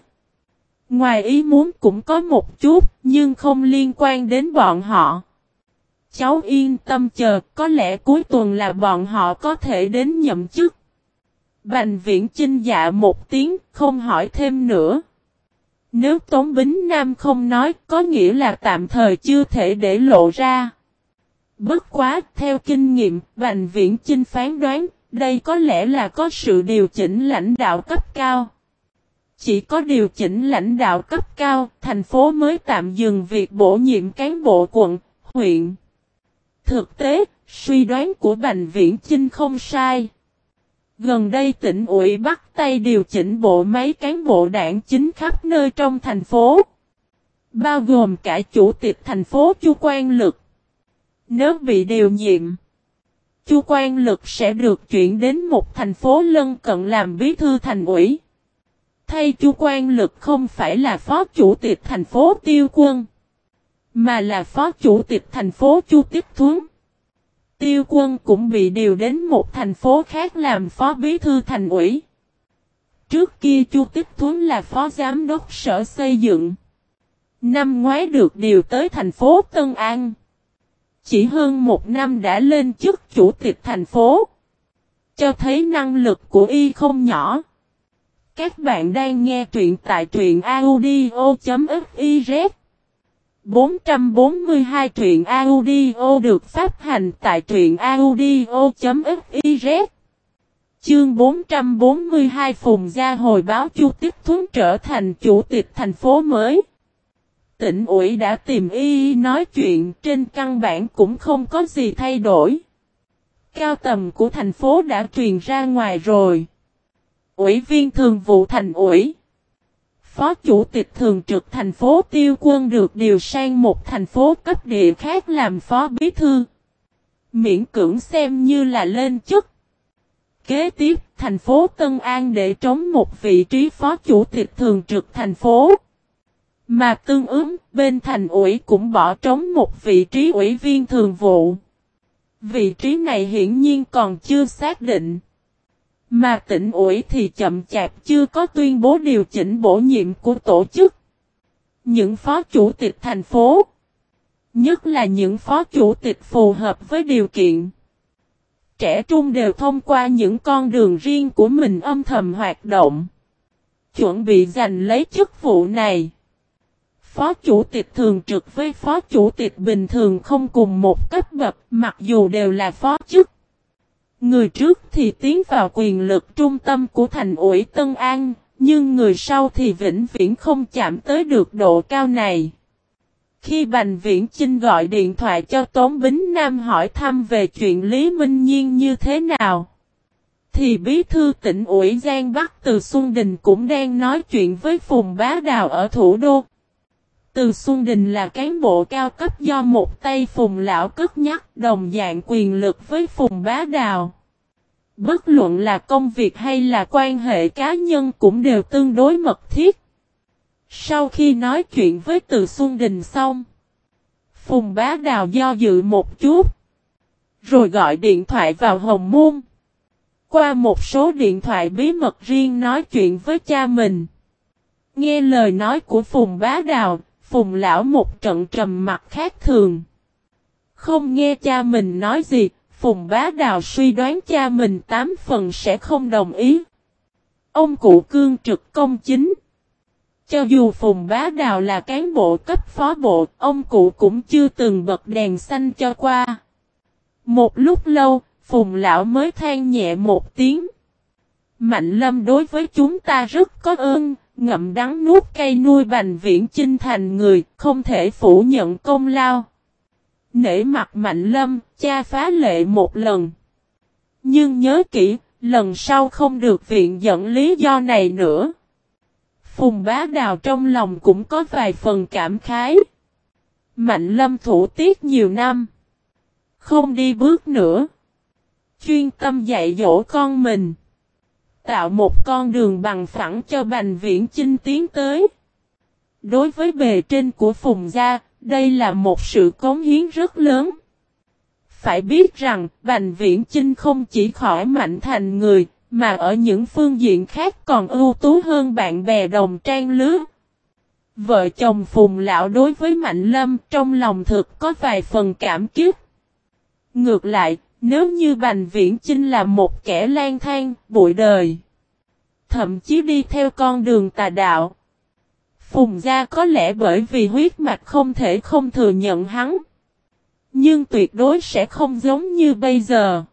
Ngoài ý muốn cũng có một chút, nhưng không liên quan đến bọn họ. Cháu yên tâm chờ, có lẽ cuối tuần là bọn họ có thể đến nhậm chức. Bành viễn chinh dạ một tiếng, không hỏi thêm nữa. Nếu Tống Bính Nam không nói, có nghĩa là tạm thời chưa thể để lộ ra. Bất quá, theo kinh nghiệm, Bành Viễn Chinh phán đoán, đây có lẽ là có sự điều chỉnh lãnh đạo cấp cao. Chỉ có điều chỉnh lãnh đạo cấp cao, thành phố mới tạm dừng việc bổ nhiệm cán bộ quận, huyện. Thực tế, suy đoán của Bành Viễn Chinh không sai. Gần đây tỉnh ủy bắt tay điều chỉnh bộ máy cán bộ đảng chính khắp nơi trong thành phố. Bao gồm cả chủ tịch thành phố Chu Quan Lực. Nếu bị điều nhiệm, Chu Quan Lực sẽ được chuyển đến một thành phố lân cận làm bí thư thành ủy. Thay Chu Quan Lực không phải là phó chủ tịch thành phố Tiêu Quân, mà là phó chủ tịch thành phố Chu Tiếp Thuấn. Tiêu Quân cũng bị điều đến một thành phố khác làm phó bí thư thành ủy. Trước kia Chu Tiếp Thuấn là phó giám đốc sở xây dựng. Năm ngoái được điều tới thành phố Tân An. Chỉ hơn một năm đã lên chức chủ tịch thành phố. Cho thấy năng lực của y không nhỏ. Các bạn đang nghe truyện tại truyện audio.fif 442 truyện audio được phát hành tại truyện audio.fiz Chương 442 Phùng Gia hồi báo Chu Tích Thuấn trở thành chủ tịch thành phố mới. Tỉnh ủy đã tìm y nói chuyện trên căn bản cũng không có gì thay đổi. Cao tầm của thành phố đã truyền ra ngoài rồi. Ủy viên thường vụ thành ủy. Phó chủ tịch thường trực thành phố Tiêu Quân được điều sang một thành phố cấp địa khác làm phó bí thư. Miễn cưỡng xem như là lên chức. Kế tiếp, thành phố Tân An để trống một vị trí phó chủ tịch thường trực thành phố. Mà tương ứng, bên thành ủy cũng bỏ trống một vị trí ủy viên thường vụ. Vị trí này hiển nhiên còn chưa xác định. Mà tỉnh ủy thì chậm chạp chưa có tuyên bố điều chỉnh bổ nhiệm của tổ chức. Những phó chủ tịch thành phố, nhất là những phó chủ tịch phù hợp với điều kiện. Trẻ trung đều thông qua những con đường riêng của mình âm thầm hoạt động. Chuẩn bị giành lấy chức vụ này. Phó chủ tịch thường trực với phó chủ tịch bình thường không cùng một cấp bậc mặc dù đều là phó chức. Người trước thì tiến vào quyền lực trung tâm của thành ủy Tân An, nhưng người sau thì vĩnh viễn không chạm tới được độ cao này. Khi Bành Viễn Chinh gọi điện thoại cho Tống Bính Nam hỏi thăm về chuyện Lý Minh Nhiên như thế nào, thì bí thư tỉnh ủy Giang Bắc từ Xuân Đình cũng đang nói chuyện với Phùng Bá Đào ở thủ đô. Từ Xuân Đình là cán bộ cao cấp do một tay Phùng Lão cất nhắc đồng dạng quyền lực với Phùng Bá Đào. Bất luận là công việc hay là quan hệ cá nhân cũng đều tương đối mật thiết. Sau khi nói chuyện với Từ Xuân Đình xong, Phùng Bá Đào do dự một chút, rồi gọi điện thoại vào Hồng Môn. Qua một số điện thoại bí mật riêng nói chuyện với cha mình. Nghe lời nói của Phùng Bá Đào, Phùng Lão một trận trầm mặt khác thường. Không nghe cha mình nói gì, Phùng Bá Đào suy đoán cha mình tám phần sẽ không đồng ý. Ông cụ cương trực công chính. Cho dù Phùng Bá Đào là cán bộ cấp phó bộ, ông cụ cũng chưa từng bật đèn xanh cho qua. Một lúc lâu, Phùng Lão mới than nhẹ một tiếng. Mạnh lâm đối với chúng ta rất có ơn, ngậm đắng nuốt cây nuôi bành viễn chinh thành người, không thể phủ nhận công lao. Nể mặt mạnh lâm, cha phá lệ một lần. Nhưng nhớ kỹ, lần sau không được viện dẫn lý do này nữa. Phùng bá đào trong lòng cũng có vài phần cảm khái. Mạnh lâm thủ tiết nhiều năm. Không đi bước nữa. Chuyên tâm dạy dỗ con mình. Tạo một con đường bằng phẳng cho Bành Viễn Chinh tiến tới. Đối với bề trên của Phùng Gia, đây là một sự cống hiến rất lớn. Phải biết rằng, Bành Viễn Chinh không chỉ khỏi mạnh thành người, mà ở những phương diện khác còn ưu tú hơn bạn bè đồng trang lứa. Vợ chồng Phùng Lão đối với Mạnh Lâm trong lòng thực có vài phần cảm kích. Ngược lại, nếu như Bành Viễn Chinh là một kẻ lang thang, bụi đời, thậm chí đi theo con đường tà đạo, Phùng gia có lẽ bởi vì huyết mạch không thể không thừa nhận hắn. Nhưng tuyệt đối sẽ không giống như bây giờ.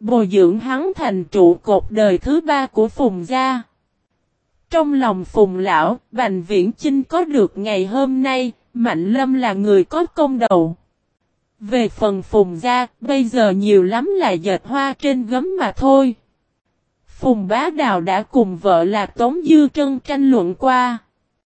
Bồi dưỡng hắn thành trụ cột đời thứ ba của Phùng gia. Trong lòng Phùng lão, Bành Viễn Chinh có được ngày hôm nay, Mạnh Lâm là người có công đầu. Về phần Phùng gia, bây giờ nhiều lắm là dệt hoa trên gấm mà thôi. Phùng bá đào đã cùng vợ là Tống Dư Trân tranh luận qua.